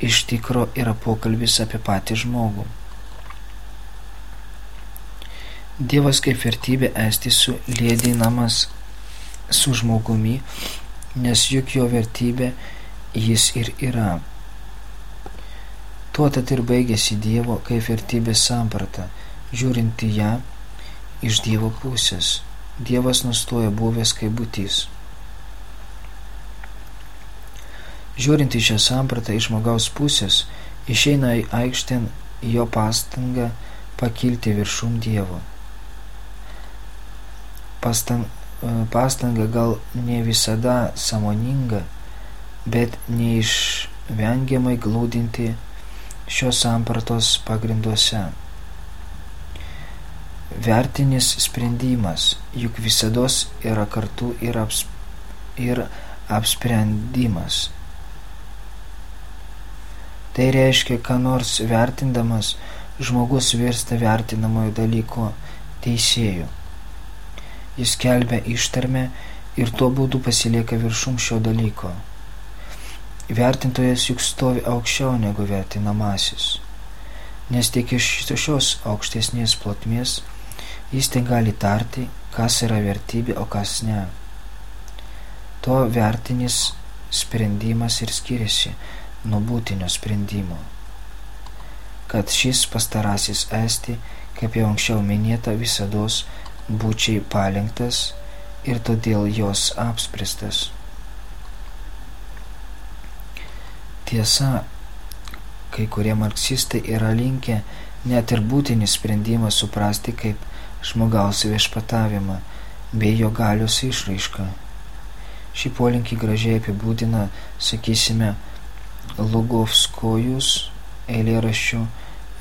A: iš tikro yra pokalbis apie patį žmogų. Dievas kaip vertybė esti sulėdinamas su žmogumi, nes juk jo vertybė jis ir yra. Tuo tad ir baigėsi Dievo kaip vertybės samprata, žiūrint į ją iš Dievo pusės. Dievas nustoja buvęs kaip būtis. Žiūrint į šią sampratą iš žmogaus pusės, išeina į aikštėn jo pastanga pakilti viršum Dievo. Pastang, e, pastanga gal ne visada samoninga, bet neišvengiamai glūdinti šios sampratos pagrinduose. Vertinis sprendimas juk visada yra kartu ir, aps, ir apsprendimas. Tai reiškia, ką nors vertindamas, žmogus virsta vertinamojo dalyko teisėjų. Jis kelbia ištarmę ir tuo būdu pasilieka viršum šio dalyko. Vertintojas juk stovi aukščiau negu vertinamasis, nes tik iš šios aukštesnės plotmės jis ten gali tarti, kas yra vertybė, o kas ne. To vertinis sprendimas ir skiriasi nuo būtinio sprendimo. Kad šis pastarasis esti, kaip jau anksčiau minėta, visados būčiai palinktas ir todėl jos apspristas. Tiesa, kai kurie marksistai yra linkę net ir būtinį sprendimą suprasti kaip žmogaus viešpatavimą bei jo galios išraišką. Šį polinkį gražiai apibūdina, sakysime, Lugovskojus eilėraščių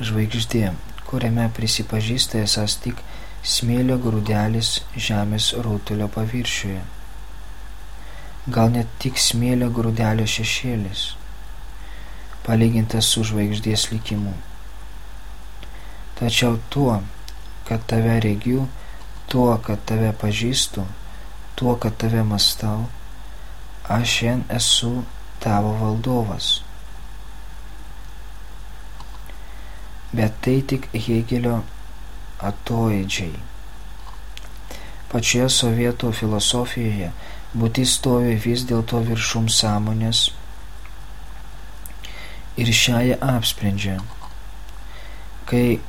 A: žvaigždė, kuriame prisipažįsta esas tik smėlio grūdelis žemės rutulio paviršiuje. Gal net tik smėlio grūdelio šešėlis, palygintas su žvaigždės likimu. Tačiau tuo, kad tave regiu, tuo, kad tave pažįstu, tuo, kad tave mastau, aš šiandien esu tavo valdovas. Bet tai tik Hegelio atoidžiai. Pačioje sovietų filosofijoje būtis stovi vis dėlto viršum sąmonės ir šią ją apsprendžia. Kai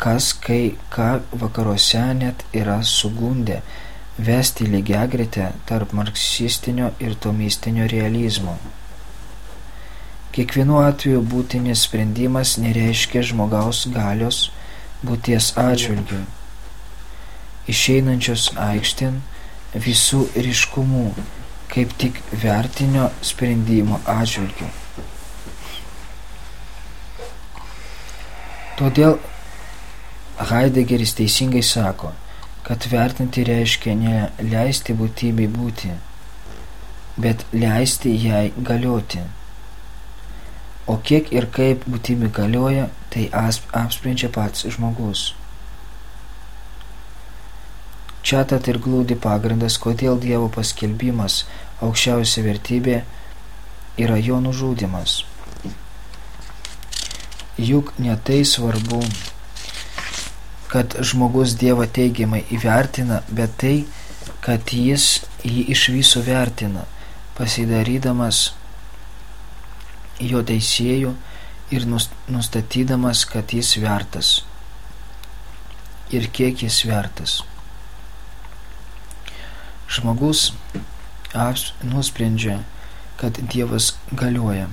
A: kas, kai ką vakaruose net yra sugundę vesti lygiagretę tarp marksistinio ir tomistinio realizmo. Kiekvienu atveju būtinis sprendimas nereiškia žmogaus galios būties atžvilgių, išeinančios aikštin visų ryškumų, kaip tik vertinio sprendimo atžvilgių. Todėl Heideggeris teisingai sako, kad vertinti reiškia ne leisti būtybei būti, bet leisti jai galioti. O kiek ir kaip būtybė galioja, tai apsprendžia pats žmogus. Čia tad ir glūdi pagrindas, kodėl Dievo paskelbimas aukščiausia vertybė yra jo nužudimas. Juk netai svarbu, kad žmogus Dievą teigiamai įvertina, bet tai, kad jis jį iš viso vertina, pasidarydamas jo teisėjų ir nustatydamas, kad jis vertas ir kiek jis vertas. Žmogus nusprendžia, kad Dievas galioja.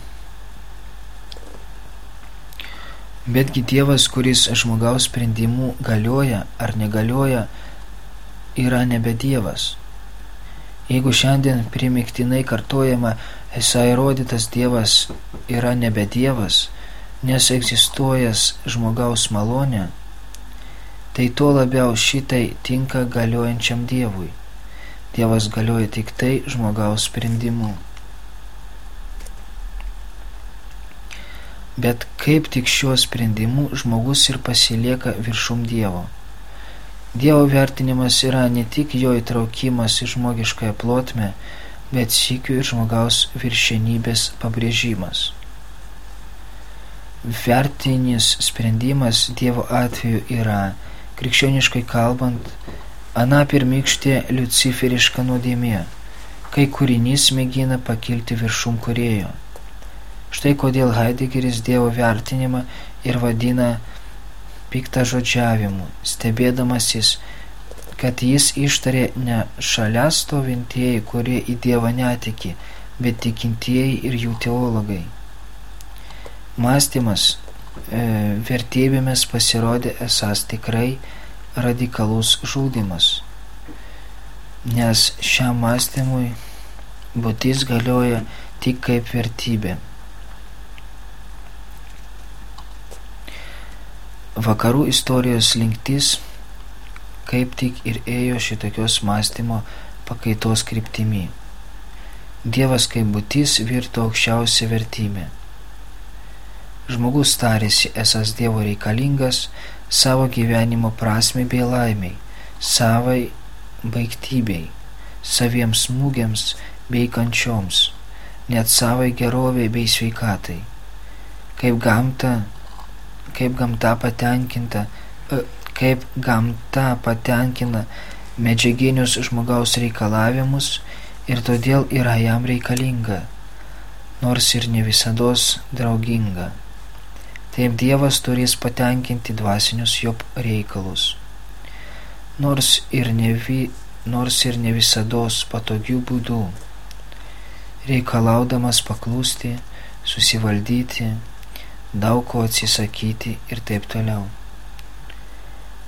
A: Betgi Dievas, kuris žmogaus sprendimų galioja ar negalioja, yra nebe Dievas. Jeigu šiandien primiktinai kartojama, esą įrodytas Dievas yra nebe Dievas, nes egzistuojas žmogaus malonė, tai tuo labiau šitai tinka galiojančiam Dievui. Dievas galioja tik tai žmogaus sprendimu. Bet kaip tik šiuo sprendimu žmogus ir pasilieka viršum Dievo. Dievo vertinimas yra ne tik jo įtraukimas į žmogiškąją plotmę, bet sykių ir žmogaus viršenybės pabrėžimas. Vertinis sprendimas Dievo atveju yra krikščioniškai kalbant, ana pirmykštė luciferiška nuodėmė, kai kūrinys mėgina pakilti viršum kurėjo. Štai kodėl Heideggeris Dievo vertinimą ir vadina piktą žodžiavimu, stebėdamasis, kad jis ištarė ne šalia stovintieji, kurie į Dievą netiki, bet tikintieji ir jų teologai. Mąstymas e, vertybėmis pasirodė esas tikrai radikalus žudimas, nes šiam mąstymui būtis galioja tik kaip vertybė. Vakarų istorijos linktis kaip tik ir ėjo šitokios mąstymo pakaitos kryptimi. Dievas kaip būtis virto aukščiausia vertybė. Žmogus tarėsi esas Dievo reikalingas savo gyvenimo prasme bei laimiai, savai baigtybei, saviems smūgiams bei kančioms, net savai geroviai bei sveikatai. Kaip gamta, kaip gamta patenkinta, e, kaip gamta patenkina medžiaginius žmogaus reikalavimus ir todėl yra jam reikalinga, nors ir ne visados drauginga. Taip Dievas turės patenkinti dvasinius jo reikalus. Nors ir ne, vi, nors ir ne visados patogių būdų, reikalaudamas paklusti, susivaldyti, daug ko atsisakyti ir taip toliau.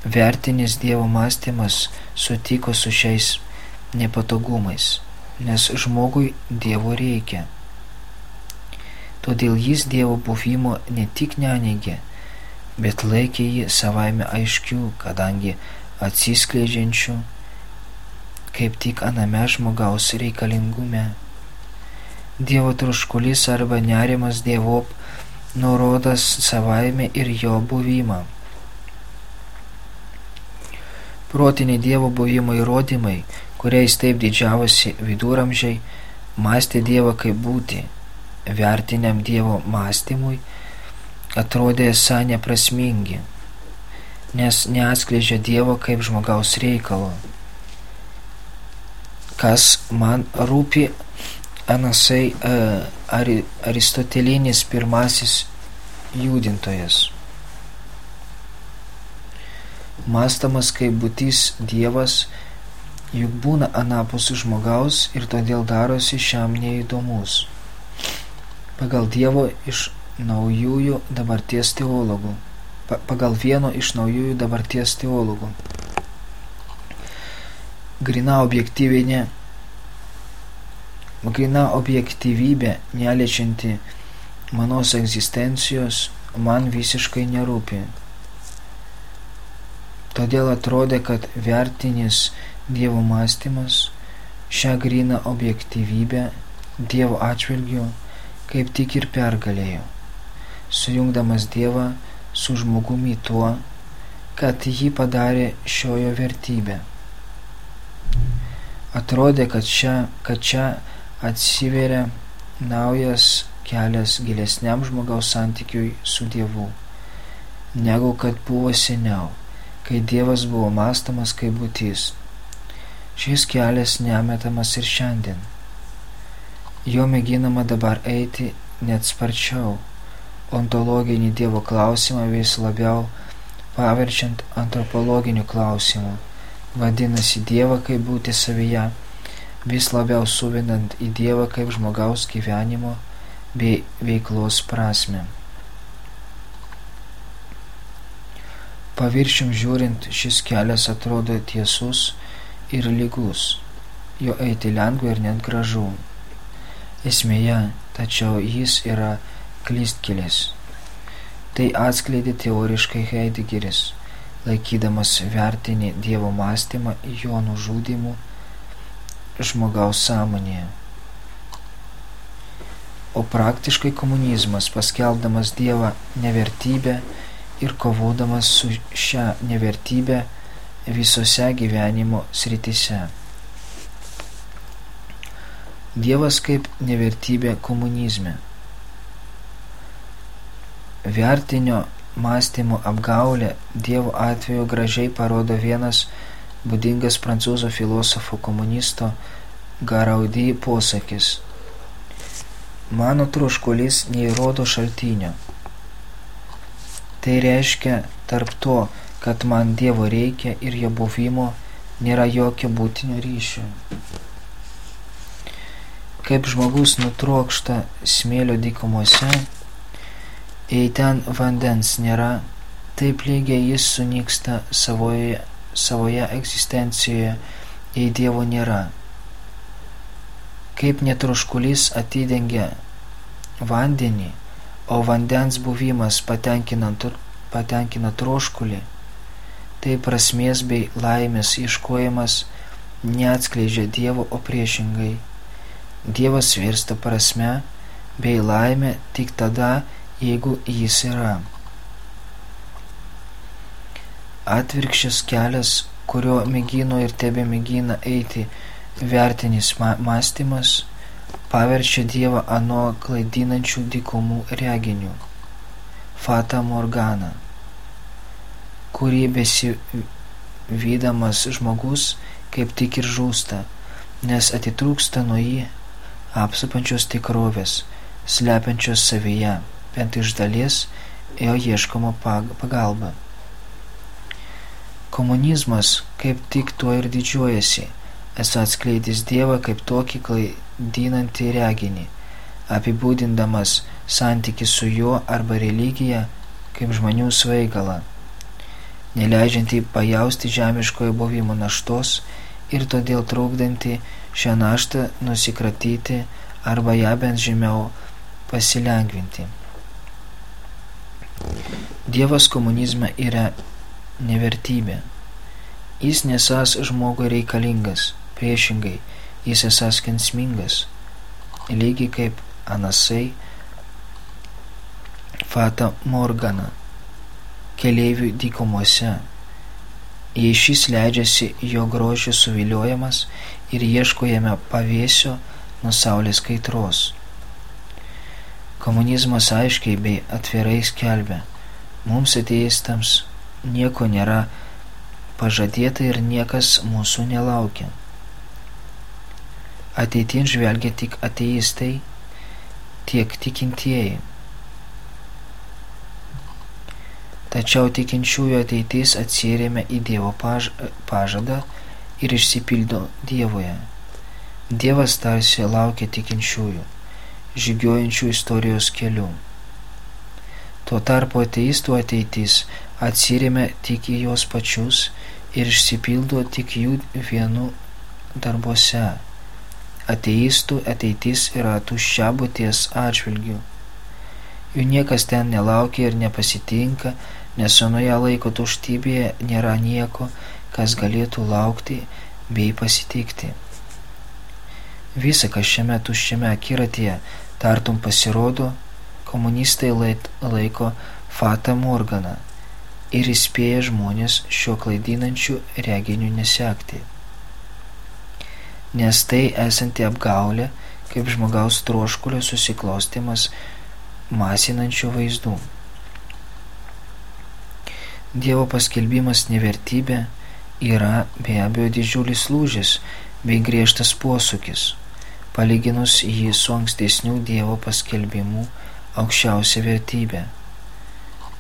A: Vertinis Dievo mąstymas sutiko su šiais nepatogumais, nes žmogui Dievo reikia. Todėl jis Dievo buvimo ne tik neneigė, bet laikė jį savaime aiškių, kadangi atsiskleidžiančių kaip tik aname žmogaus reikalingume. Dievo troškulys arba nerimas Dievop nurodas savaime ir jo buvimą. Protiniai Dievo buvimo įrodymai, kuriais taip didžiavosi viduramžiai, mąstė Dievą kaip būti vertiniam Dievo mąstymui atrodė esą neprasmingi, nes neatskleidžia Dievo kaip žmogaus reikalo. Kas man rūpi anasai uh, ari, aristotelinis pirmasis judintojas. Mastamas kaip būtis Dievas, juk būna anapus žmogaus ir todėl darosi šiam neįdomus pagal Dievo iš naujųjų dabarties teologų. Pa, pagal vieno iš naujųjų dabarties teologų. Grina objektyvinė, grina objektyvybė, neliečianti manos egzistencijos, man visiškai nerūpi. Todėl atrodė, kad vertinis Dievo mąstymas šią griną objektyvybę Dievo atžvilgiu kaip tik ir pergalėjo, sujungdamas Dievą su žmogumi tuo, kad jį padarė šiojo vertybę. Atrodė, kad čia, kad čia atsiveria naujas kelias gilesniam žmogaus santykiui su Dievu, negu kad buvo seniau, kai Dievas buvo mastamas kaip būtis. Šis kelias nemetamas ir šiandien jo mėginama dabar eiti net sparčiau, ontologinį Dievo klausimą vis labiau paverčiant antropologiniu klausimu. Vadinasi, Dievą kaip būti savyje, vis labiau suvinant į Dievą kaip žmogaus gyvenimo bei veiklos prasme. Paviršium žiūrint, šis kelias atrodo tiesus ir lygus, jo eiti lengva ir net gražu. Esmėje, tačiau jis yra klystkelis. Tai atskleidė teoriškai Heideggeris, laikydamas vertinį Dievo mąstymą jo nužudimu žmogaus sąmonėje. O praktiškai komunizmas, paskelbdamas Dievą nevertybę ir kovodamas su šią nevertybę visose gyvenimo sritise. Dievas kaip nevertybė komunizme. Vertinio mąstymo apgaulė Dievo atveju gražiai parodo vienas būdingas prancūzų filosofo komunisto Garaudy posakis. Mano troškulys neįrodo šaltinio. Tai reiškia, tarp to, kad man Dievo reikia ir jo buvimo, nėra jokio būtinio ryšio. Kaip žmogus nutrokšta smėlio dykumose, jei ten vandens nėra, taip lygiai jis sunyksta savoje, savoje egzistencijoje, jei Dievo nėra. Kaip netroškulys atidengia vandenį, o vandens buvimas patenkina, troškulį, tai prasmės bei laimės ieškojimas neatskleidžia Dievo, o priešingai. Dievas virsta prasme bei laimė tik tada, jeigu jis yra. Atvirkščias kelias, kurio mėgino ir tebe mėgina eiti vertinis mąstymas, paverčia Dievą ano klaidinančių dykumų reginių. Fata Morgana kurį besivydamas žmogus kaip tik ir žūsta, nes atitrūksta nuo jį apsupančios tikrovės, slepiančios savyje, bent iš dalies jo ieškoma pagalba. Komunizmas kaip tik tuo ir didžiuojasi, esu atskleidęs Dievą kaip tokį klaidinantį reginį, apibūdindamas santyki su juo arba religiją kaip žmonių svaigalą neleidžianti pajausti žemiškojo buvimo naštos ir todėl trukdanti šią naštą nusikratyti arba ją bent žemiau pasilengvinti. Dievas komunizme yra nevertybė. Jis nesas žmogui reikalingas, priešingai, jis esas kensmingas, lygiai kaip Anasai Fata Morgana keleivių dykumose. Jei šis leidžiasi jo grožio suviliojamas ir ieško jame pavėsio nuo saulės kaitros. Komunizmas aiškiai bei atvirai skelbia, mums ateistams nieko nėra pažadėta ir niekas mūsų nelaukia. Ateitin žvelgia tik ateistai, tiek tikintieji. Tačiau tikinčiųjų ateitis atsirėmė į Dievo pažadą ir išsipildo Dievoje. Dievas tarsi laukia tikinčiųjų, žygiojančių istorijos keliu. Tuo tarpu ateistų ateitis atsirėmė tik į juos pačius ir išsipildo tik jų vienų darbuose. Ateistų ateitis yra tuščia būties atžvilgių. Jų niekas ten nelaukia ir nepasitinka, nes senoje laiko tuštybėje nėra nieko, kas galėtų laukti bei pasitikti. Visa, kas šiame tuščiame akiratyje tartum pasirodo, komunistai laiko Fata Morgana ir įspėja žmonės šio klaidinančių reginių nesekti. Nes tai esanti apgaulė, kaip žmogaus troškulio susiklostimas masinančių vaizdų. Dievo paskelbimas nevertybė yra be abejo didžiulis lūžis bei griežtas posūkis. palyginus jį su ankstesnių Dievo paskelbimų aukščiausia vertybė,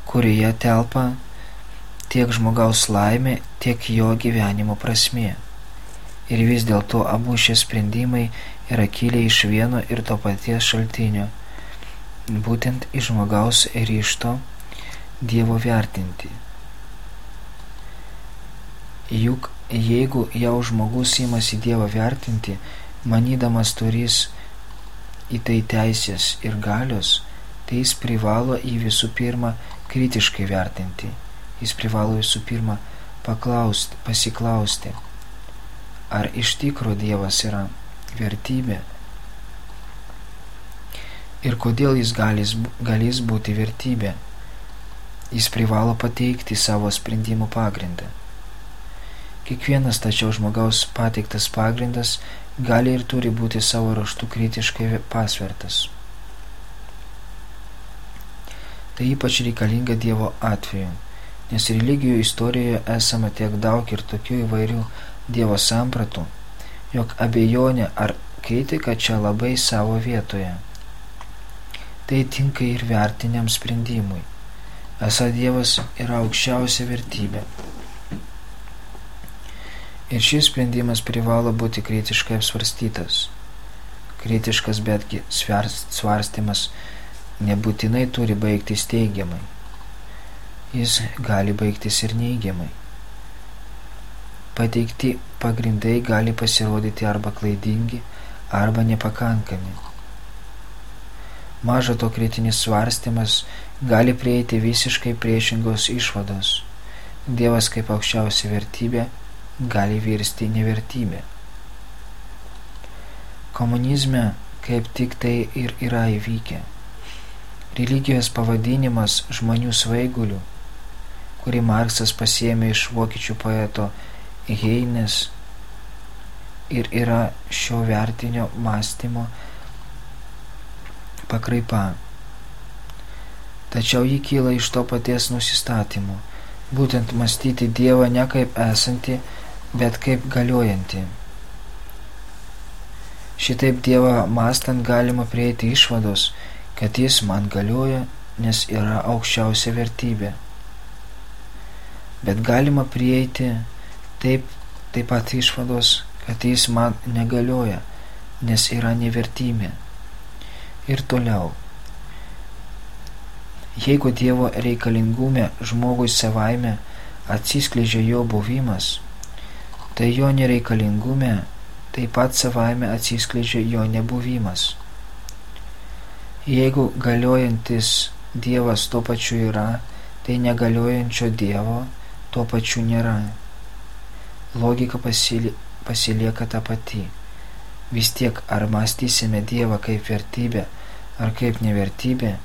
A: kurioje telpa tiek žmogaus laimė, tiek jo gyvenimo prasmė. Ir vis dėlto abu šie sprendimai yra kilę iš vieno ir to paties šaltinio, būtent iš žmogaus ryšto Dievo vertinti. Juk jeigu jau žmogus įmasi Dievą vertinti, manydamas turys į tai teisės ir galios, tai jis privalo į visų pirma kritiškai vertinti. Jis privalo visų pirma paklausti, pasiklausti, ar iš tikro Dievas yra vertybė ir kodėl jis galės, galės būti vertybė. Jis privalo pateikti savo sprendimų pagrindą. Kiekvienas tačiau žmogaus pateiktas pagrindas gali ir turi būti savo raštų kritiškai pasvertas. Tai ypač reikalinga Dievo atveju, nes religijų istorijoje esama tiek daug ir tokių įvairių Dievo sampratų, jog abejonė ar kritika čia labai savo vietoje. Tai tinka ir vertiniam sprendimui. Esą Dievas yra aukščiausia vertybė. Ir šis sprendimas privalo būti kritiškai apsvarstytas. Kritiškas betgi svarstymas nebūtinai turi baigtis teigiamai. Jis gali baigtis ir neigiamai. Pateikti pagrindai gali pasirodyti arba klaidingi, arba nepakankami. Maža to kritinis svarstymas gali prieiti visiškai priešingos išvados. Dievas kaip aukščiausia vertybė gali virsti nevertybė. Komunizme kaip tik tai ir yra įvykę. Religijos pavadinimas žmonių svaigulių, kurį Marksas pasiemė iš vokiečių poeto Heinės ir yra šio vertinio mąstymo pakraipa. Tačiau jį kyla iš to paties nusistatymo, būtent mąstyti Dievą ne kaip esantį, bet kaip galiojantį. Šitaip Dievą mastant galima prieiti išvados, kad Jis man galioja, nes yra aukščiausia vertybė. Bet galima prieiti taip, taip pat išvados, kad Jis man negalioja, nes yra nevertybė. Ir toliau. Jeigu Dievo reikalingume žmogui savaime atsiskleidžia jo buvimas, tai jo nereikalingume taip pat savaime atsiskleidžia jo nebuvimas. Jeigu galiojantis Dievas tuo pačiu yra, tai negaliojančio Dievo tuo pačiu nėra. Logika pasilieka ta pati. Vis tiek ar mąstysime Dievą kaip vertybę ar kaip nevertybę,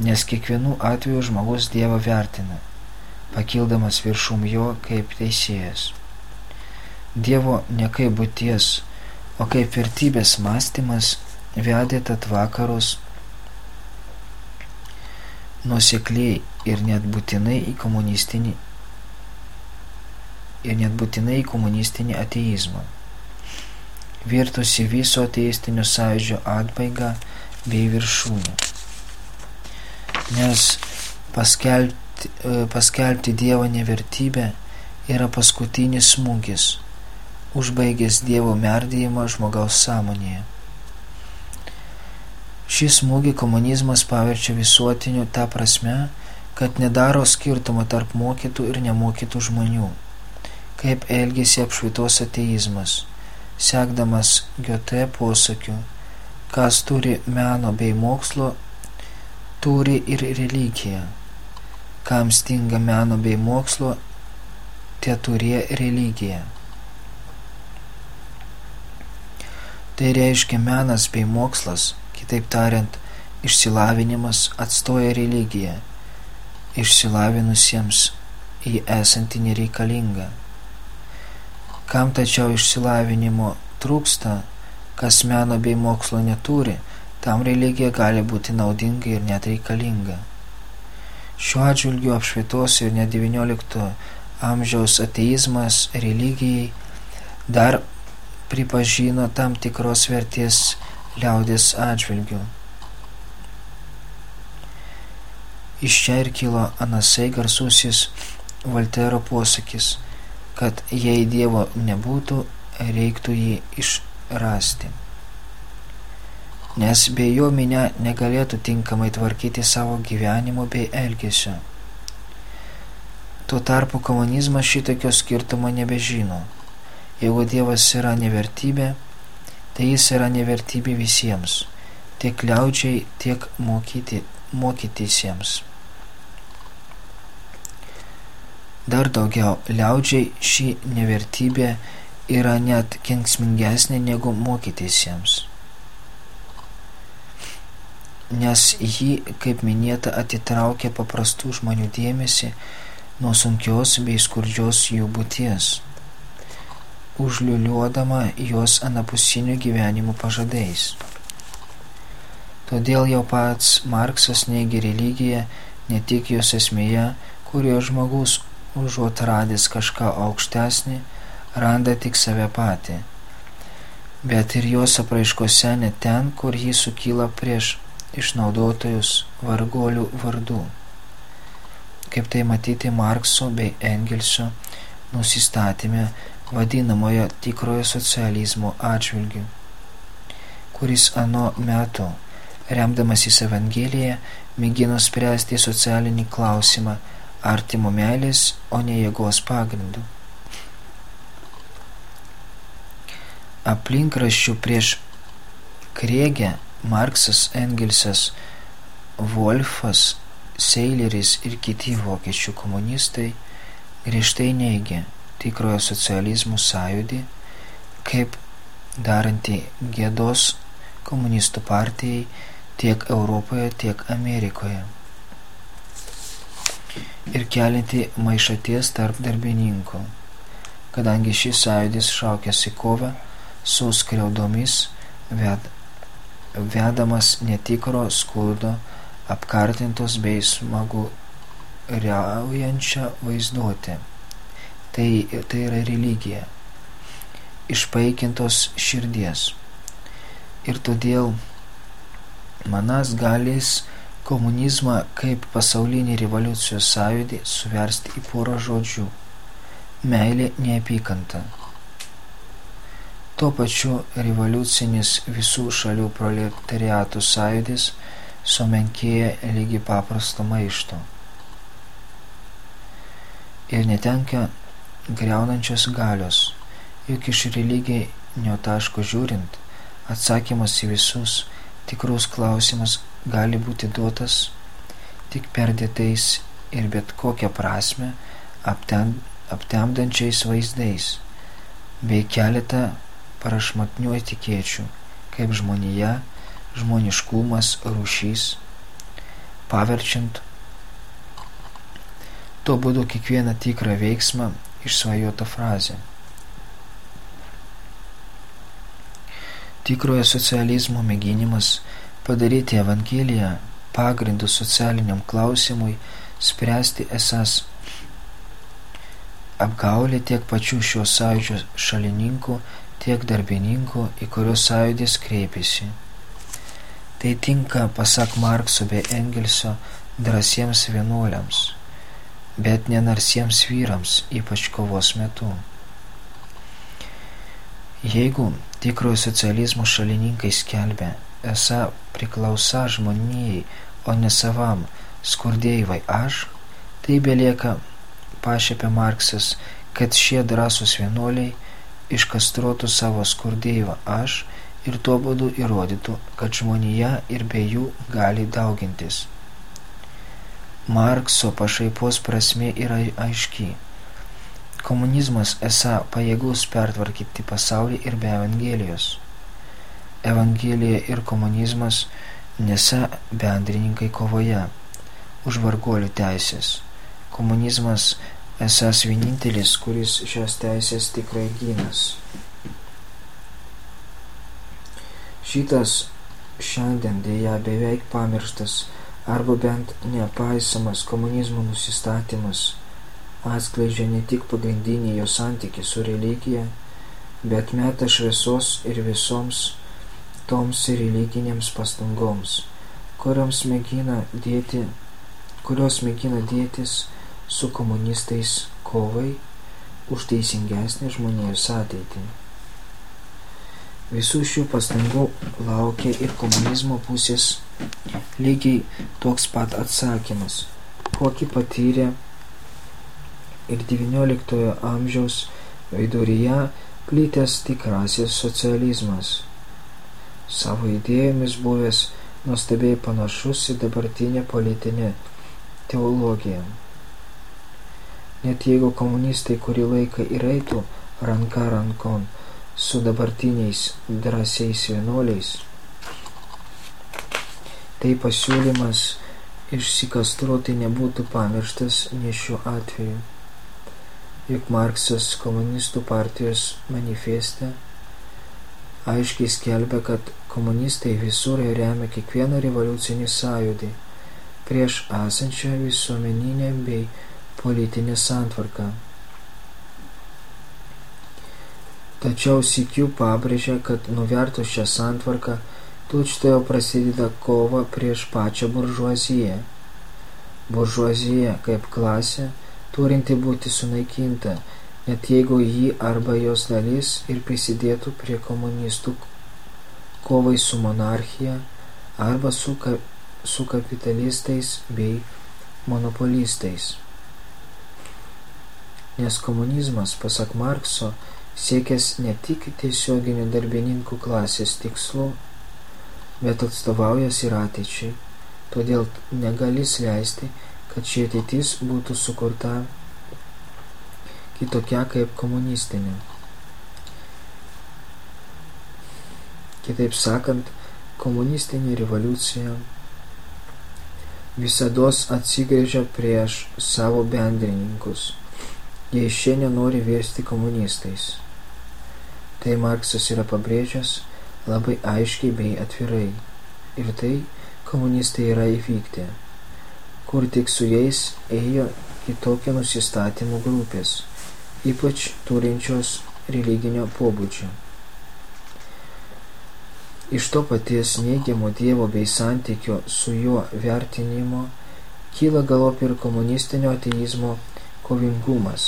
A: nes kiekvienu atveju žmogus Dievą vertina, pakildamas viršum jo kaip teisėjas. Dievo ne kaip būties, o kaip vertybės mąstymas vedė tad vakarus nusekliai ir net būtinai į komunistinį ir net būtinai komunistinį ateizmą, virtusi viso ateistinio sąjūdžio atbaigą bei viršūnę. Nes paskelbti, paskelbti Dievo nevertybę yra paskutinis smūgis – užbaigęs Dievo merdėjimą žmogaus sąmonėje. Šį smūgį komunizmas paverčia visuotiniu tą prasme, kad nedaro skirtumo tarp mokytų ir nemokytų žmonių, kaip elgėsi apšvitos ateizmas, sekdamas Goethe posakiu, kas turi meno bei mokslo, turi ir religiją, kam stinga meno bei mokslo, tie turė religiją. Tai reiškia menas bei mokslas, kitaip tariant, išsilavinimas atstoja religiją, išsilavinusiems į esantį nereikalingą. Kam tačiau išsilavinimo trūksta, kas meno bei mokslo neturi, tam religija gali būti naudinga ir net reikalinga. Šiuo atžvilgiu apšvietos ir net XIX amžiaus ateizmas religijai dar pripažino tam tikros vertės liaudės atžvilgių. Iš čia ir kilo anasai garsusis Voltero posakis, kad jei Dievo nebūtų, reiktų jį išrasti. Nes be jo minė negalėtų tinkamai tvarkyti savo gyvenimo bei elgesio. Tuo tarpu komunizmas šitokio skirtumo nebežino. Jeigu Dievas yra nevertybė, tai jis yra nevertybė visiems, tiek liaudžiai, tiek mokyti, mokytisiems. Dar daugiau, liaudžiai ši nevertybė yra net kenksmingesnė negu mokytisiems. Nes jį, kaip minėta, atitraukia paprastų žmonių dėmesį nuo sunkios bei skurdžios jų būties, užliuliuodama juos anapusinių gyvenimų pažadais. Todėl jau pats Marksas neigia religiją ne tik jos esmėje, kurioje žmogus užuot radęs kažką aukštesnį, randa tik save patį, bet ir jos apraiškose ne ten, kur jį sukyla prieš išnaudotojus vargolių vardų. Kaip tai matyti Markso bei Engelso nusistatymė vadinamojo tikrojo socializmo atžvilgių, kuris anu metu, remdamasis Evangeliją, mėgino spręsti socialinį klausimą artimo meilės, o ne jėgos pagrindų. Aplinkraščių prieš Kriegę Marksas, Engelsas, Wolfas Seileris ir kiti vokiečių komunistai griežtai neigė tikrojo socializmų sąjūdį kaip darantį gėdos komunistų partijai tiek Europoje, tiek Amerikoje ir kelinti maišaties tarp darbininkų, kadangi šis sąjūdis šaukėsi kovą su skriaudomis ved, vedamas netikro skurdo apkartintos bei smagu riaujančią vaizduotę. Tai, tai yra religija, išpaikintos širdies. Ir todėl manas galis komunizmą kaip pasaulinį revoliucijos sąjūdį suversti į porą žodžių – meilė neapykanta. Tuo pačiu revoliucinis visų šalių proletariatų sąjūdis – sumenkėja lygi paprasto maišto ir netenka greunančios galios, juk iš religinio taško žiūrint, atsakymas į visus tikrus klausimus gali būti duotas tik perdėtais ir bet kokią prasme aptem, aptemdančiais vaizdais, bei keletą prašmatnių etikėčių, kaip žmonija žmoniškumas rūšys, paverčiant tuo būdu kiekvieną tikrą veiksmą išsvajotą frazę. Tikrojo socializmo mėginimas padaryti Evangeliją pagrindų socialiniam klausimui spręsti esas apgaulė tiek pačių šio sąjūdžio šalininkų, tiek darbininkų, į kurios sąjūdis kreipėsi. Tai tinka, pasak Markso bei Engelso, drąsiems vienuoliams, bet nenarsiems vyrams, ypač kovos metu. Jeigu tikrojo socializmo šalininkai skelbia, esą priklausa žmonijai, o ne savam skurdėjai aš, tai belieka pašėpė Marksas, kad šie drąsūs vienuoliai iškastruotų savo skurdėjimą aš ir tuo būdu įrodytų, kad žmonija ir be jų gali daugintis. Markso pašaipos prasme yra aiški. Komunizmas esą pajėgus pertvarkyti pasaulį ir be Evangelijos. Evangelija ir komunizmas nesa bendrininkai kovoje už vargolių teisės. Komunizmas esas vienintelis, kuris šias teisės tikrai gynas. Šitas šiandien dėja beveik pamirštas arba bent nepaisamas komunizmo nusistatymas atskleidžia ne tik pagrindinį jo santykį su religija, bet meta šviesos ir visoms toms religinėms pastangoms, kurios mėgina dėti, kurios mėgina dėtis su komunistais kovai už teisingesnį žmonijos ateitį. Visų šių pastangų laukia ir komunizmo pusės lygiai toks pat atsakymas, kokį patyrė ir XIX amžiaus viduryje plytęs tikrasis socializmas. Savo idėjomis buvęs nuostabiai panašus į dabartinę politinę teologiją. Net jeigu komunistai kurį laiką ir eitų ranka rankon su dabartiniais drąsiais vienuoliais, tai pasiūlymas išsikastruoti nebūtų pamirštas ne šiuo atveju. Juk Marksas komunistų partijos manifeste aiškiai skelbia, kad komunistai visur remia kiekvieną revoliucinį sąjūdį prieš esančią visuomeninę bei politinė santvarka. Tačiau sikių pabrėžia, kad nuvertus šią santvarką, tučtojo prasideda kova prieš pačią buržuaziją. Buržuazija kaip klasė turinti būti sunaikinta, net jeigu jį arba jos dalis ir prisidėtų prie komunistų kovai su monarchija arba su, ka, su kapitalistais bei monopolistais nes komunizmas, pasak Markso, siekęs ne tik tiesioginių darbininkų klasės tikslų, bet atstovaujas ir ateičiai. Todėl negalis leisti, kad ši ateitis būtų sukurta kitokia kaip komunistinė. Kitaip sakant, komunistinė revoliucija visados atsigrėžia prieš savo bendrininkus – jei šie nenori virsti komunistais. Tai Marksas yra pabrėžęs labai aiškiai bei atvirai. Ir tai komunistai yra įvykti, kur tik su jais ėjo kitokie nusistatymų grupės, ypač turinčios religinio pobūdžio. Iš to paties neigiamo Dievo bei santykio su juo vertinimo kyla galop ir komunistinio ateizmo kovingumas.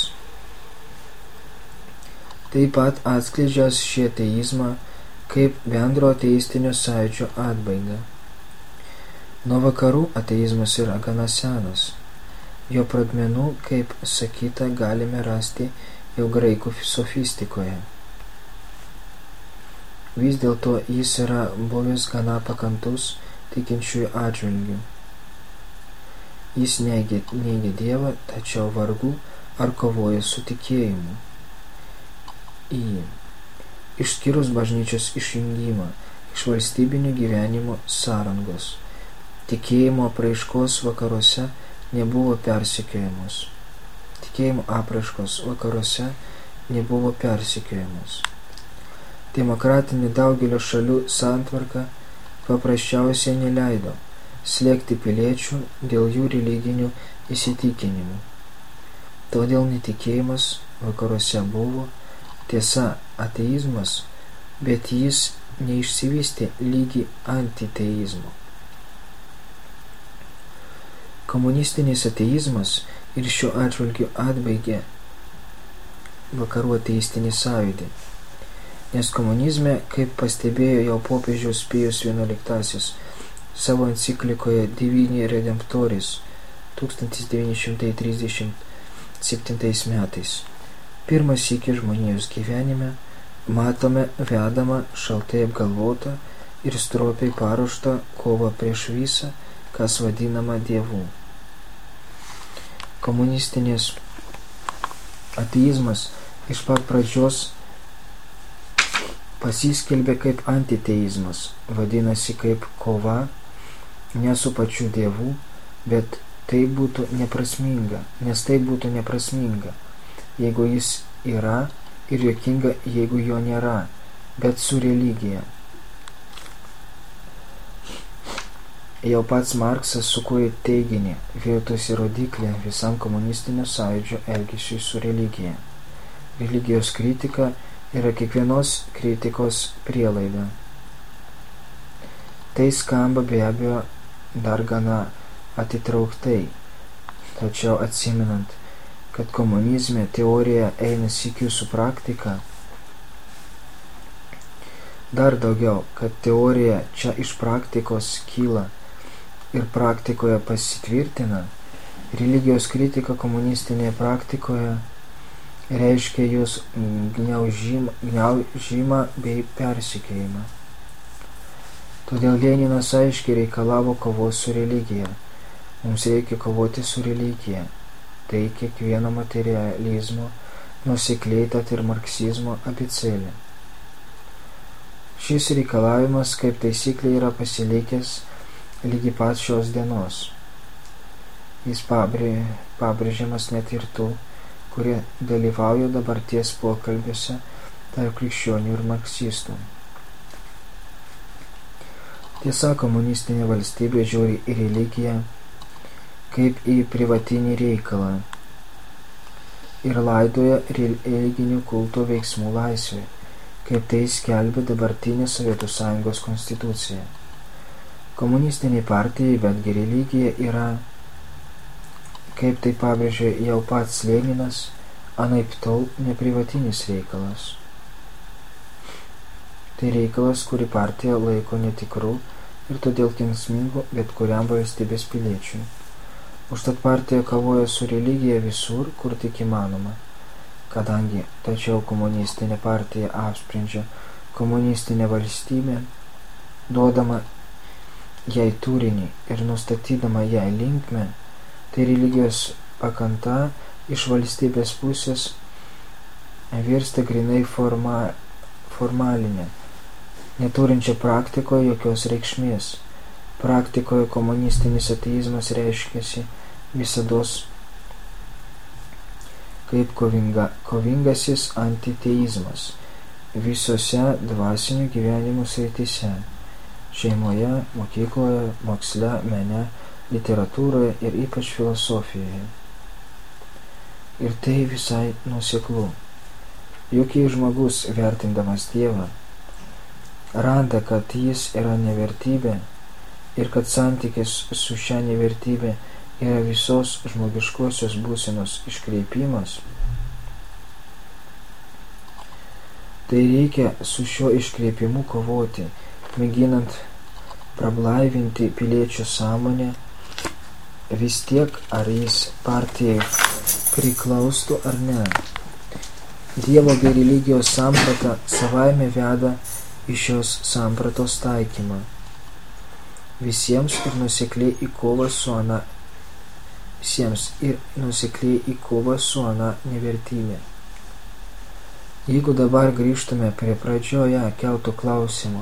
A: Taip pat atskleidžias šį ateizmą kaip bendro ateistinio sąjūdžio atbaigą. Nuo vakarų ateizmas yra gana senas. Jo pradmenų, kaip sakyta, galime rasti jau graikų sofistikoje. Vis dėlto jis yra buvęs gana pakantus tikinčiųjų atžvilgių. Jis neigia, neigia Dievą, tačiau vargu ar kovoja su tikėjimu. Į išskyrus bažnyčios išjungimą iš valstybinio gyvenimo sąrangos. Tikėjimo apraiškos vakaruose nebuvo persikėjamos. Tikėjimo apraiškos vakaruose nebuvo persikėjamos. Demokratinė daugelio šalių santvarka paprasčiausiai neleido slėgti piliečių dėl jų religinių įsitikinimų. Todėl netikėjimas vakaruose buvo tiesa ateizmas, bet jis neišsivystė lygi antiteizmo. Komunistinis ateizmas ir šiuo atžvilgiu atbaigė vakarų ateistinį sąjūdį, nes komunizme, kaip pastebėjo jau popiežiaus Pijus XI, savo enciklikoje Divini Redemptoris 1937 metais. Pirmas iki žmonijos gyvenime matome vedamą šaltai apgalvotą ir stropiai paruoštą kovą prieš visą, kas vadinama dievų. Komunistinės ateizmas iš pat pradžios pasiskelbė kaip antiteizmas, vadinasi kaip kova ne su pačiu Dievu, bet tai būtų neprasminga, nes tai būtų neprasminga, jeigu jis yra ir jokinga, jeigu jo nėra, bet su religija. Jau pats Marksas sukūrė teiginį, virtusi rodiklį visam komunistinio sąjūdžio elgesiui su religija. Religijos kritika yra kiekvienos kritikos prielaida. Tai skamba be abejo dar gana atitrauktai, tačiau atsiminant, kad komunizme teorija eina sikių su praktika, dar daugiau, kad teorija čia iš praktikos kyla ir praktikoje pasitvirtina, religijos kritika komunistinėje praktikoje reiškia jūs gniaužimą, gniaužimą bei persikėjimą. Todėl Leninas aiškiai reikalavo kovos su religija. Mums reikia kovoti su religija. Tai kiekvieno materializmo, nusikliai tad ir marksizmo abicelė. Šis reikalavimas kaip taisyklė yra pasilikęs lygi pat šios dienos. Jis pabrėžiamas net ir tų, kurie dalyvauja dabarties pokalbiuose tarp krikščionių ir marksistų. Tiesa, komunistinė valstybė žiūri į religiją kaip į privatinį reikalą ir laidoja religinių kultų veiksmų laisvę, kaip tai skelbia dabartinė Sovietų Sąjungos konstitucija. Komunistiniai partijai betgi religija yra, kaip tai pabrėžė jau pats Leninas, anaip tol neprivatinis reikalas. Tai reikalas, kurį partija laiko netikrų ir todėl kenksmingų bet kuriam valstybės piliečiui. Užtat partija kovoja su religija visur, kur tik įmanoma. Kadangi tačiau komunistinė partija apsprendžia komunistinę valstybę, duodama jai turinį ir nustatydama jai linkmę, tai religijos pakanta iš valstybės pusės virsta grinai forma, formalinė, neturinčia praktikoje jokios reikšmės. Praktikoje komunistinis ateizmas reiškiasi visados kaip kovinga, kovingasis antiteizmas visose dvasinių gyvenimų srityse šeimoje, mokykloje, moksle, mene, literatūroje ir ypač filosofijoje. Ir tai visai nuseklu. Juk jei žmogus vertindamas Dievą randa, kad jis yra nevertybė ir kad santykis su šia nevertybė yra visos žmogiškosios būsenos iškreipimas, tai reikia su šiuo iškreipimu kovoti mėginant prablaivinti piliečių sąmonę, vis tiek ar jis partijai priklaustų ar ne. Dievo bei religijos samprata savaime veda į šios sampratos taikymą. Visiems ir nusekliai į kovą su ana visiems ir nusekliai į kovą su ana nevertybė. Jeigu dabar grįžtume prie pradžioje keltų klausimų,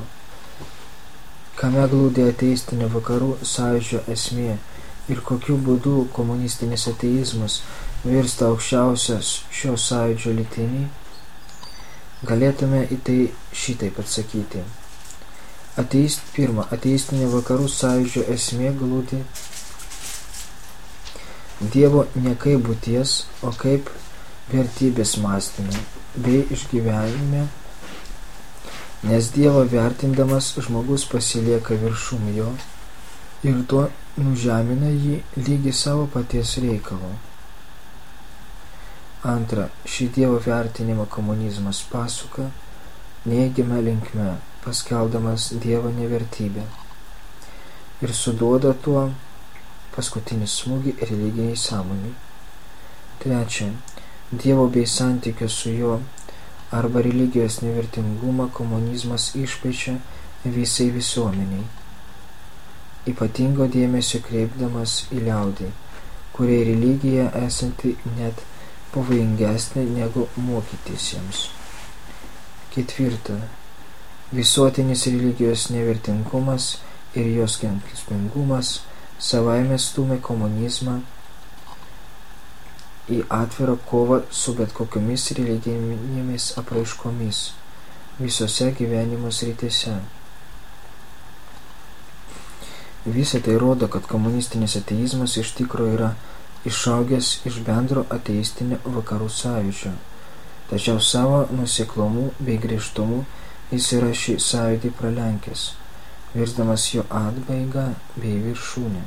A: kame glūdi ateistinio vakarų sąjūdžio esmė ir kokiu būdu komunistinis ateizmas virsta aukščiausias šio sąjūdžio lytinį, galėtume į tai šitaip atsakyti. Ateist, pirma, ateistinio vakarų sąjūdžio esmė glūdi Dievo ne kaip būties, o kaip vertybės mąstymė bei išgyvenime nes Dievą vertindamas žmogus pasilieka viršum jo ir tuo nužemina jį lygi savo paties reikalo. Antra, šį Dievo vertinimą komunizmas pasuka neigiamą linkme, paskeldamas Dievo nevertybę ir suduoda tuo paskutinį smūgį religiniai sąmoniai. Trečia, Dievo bei santykio su juo arba religijos nevertingumą komunizmas išpečia visai visuomeniai, ypatingo dėmesio kreipdamas į liaudį, kuriai religija esanti net pavojingesnė negu mokytis jiems. Ketvirta. Visuotinis religijos nevertingumas ir jos kenksmingumas savaime stumia komunizmą į atvirą kovą su bet kokiomis religinėmis apraiškomis visose gyvenimo srityse. Visą tai rodo, kad komunistinis ateizmas iš tikro yra išaugęs iš bendro ateistinio vakarų sąjūdžio. tačiau savo nusiklomu bei griežtumu jis yra šį sąjūdį pralenkęs, virsdamas jo atbaigą bei viršūnę.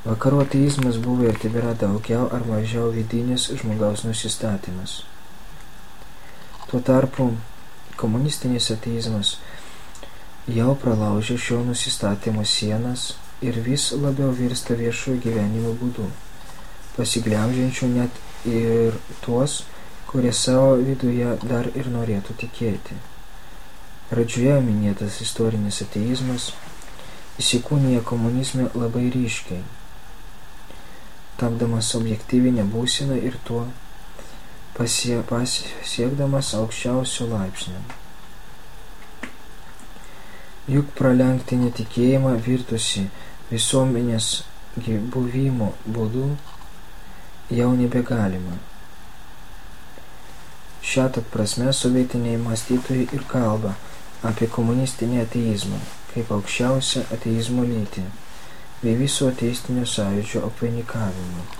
A: Vakarų ateizmas buvo ir tebėra daugiau ar mažiau vidinis žmogaus nusistatymas. Tuo tarpu komunistinis ateizmas jau pralaužė šio nusistatymo sienas ir vis labiau virsta viešojo gyvenimo būdu, pasiglemžiančių net ir tuos, kurie savo viduje dar ir norėtų tikėti. Pradžioje minėtas istorinis ateizmas įsikūnija komunizme labai ryškiai, tapdamas objektyvinę būsiną ir tuo pasie, pasiekdamas aukščiausio laipsnio. Juk pralenkti netikėjimą virtusi visuomenės buvimo būdu jau nebegalima. Šią tad prasme sovietiniai mąstytojai ir kalba apie komunistinį ateizmą kaip aukščiausią ateizmo lytį bei viso ateistinio sąjūdžio apvainikavimą.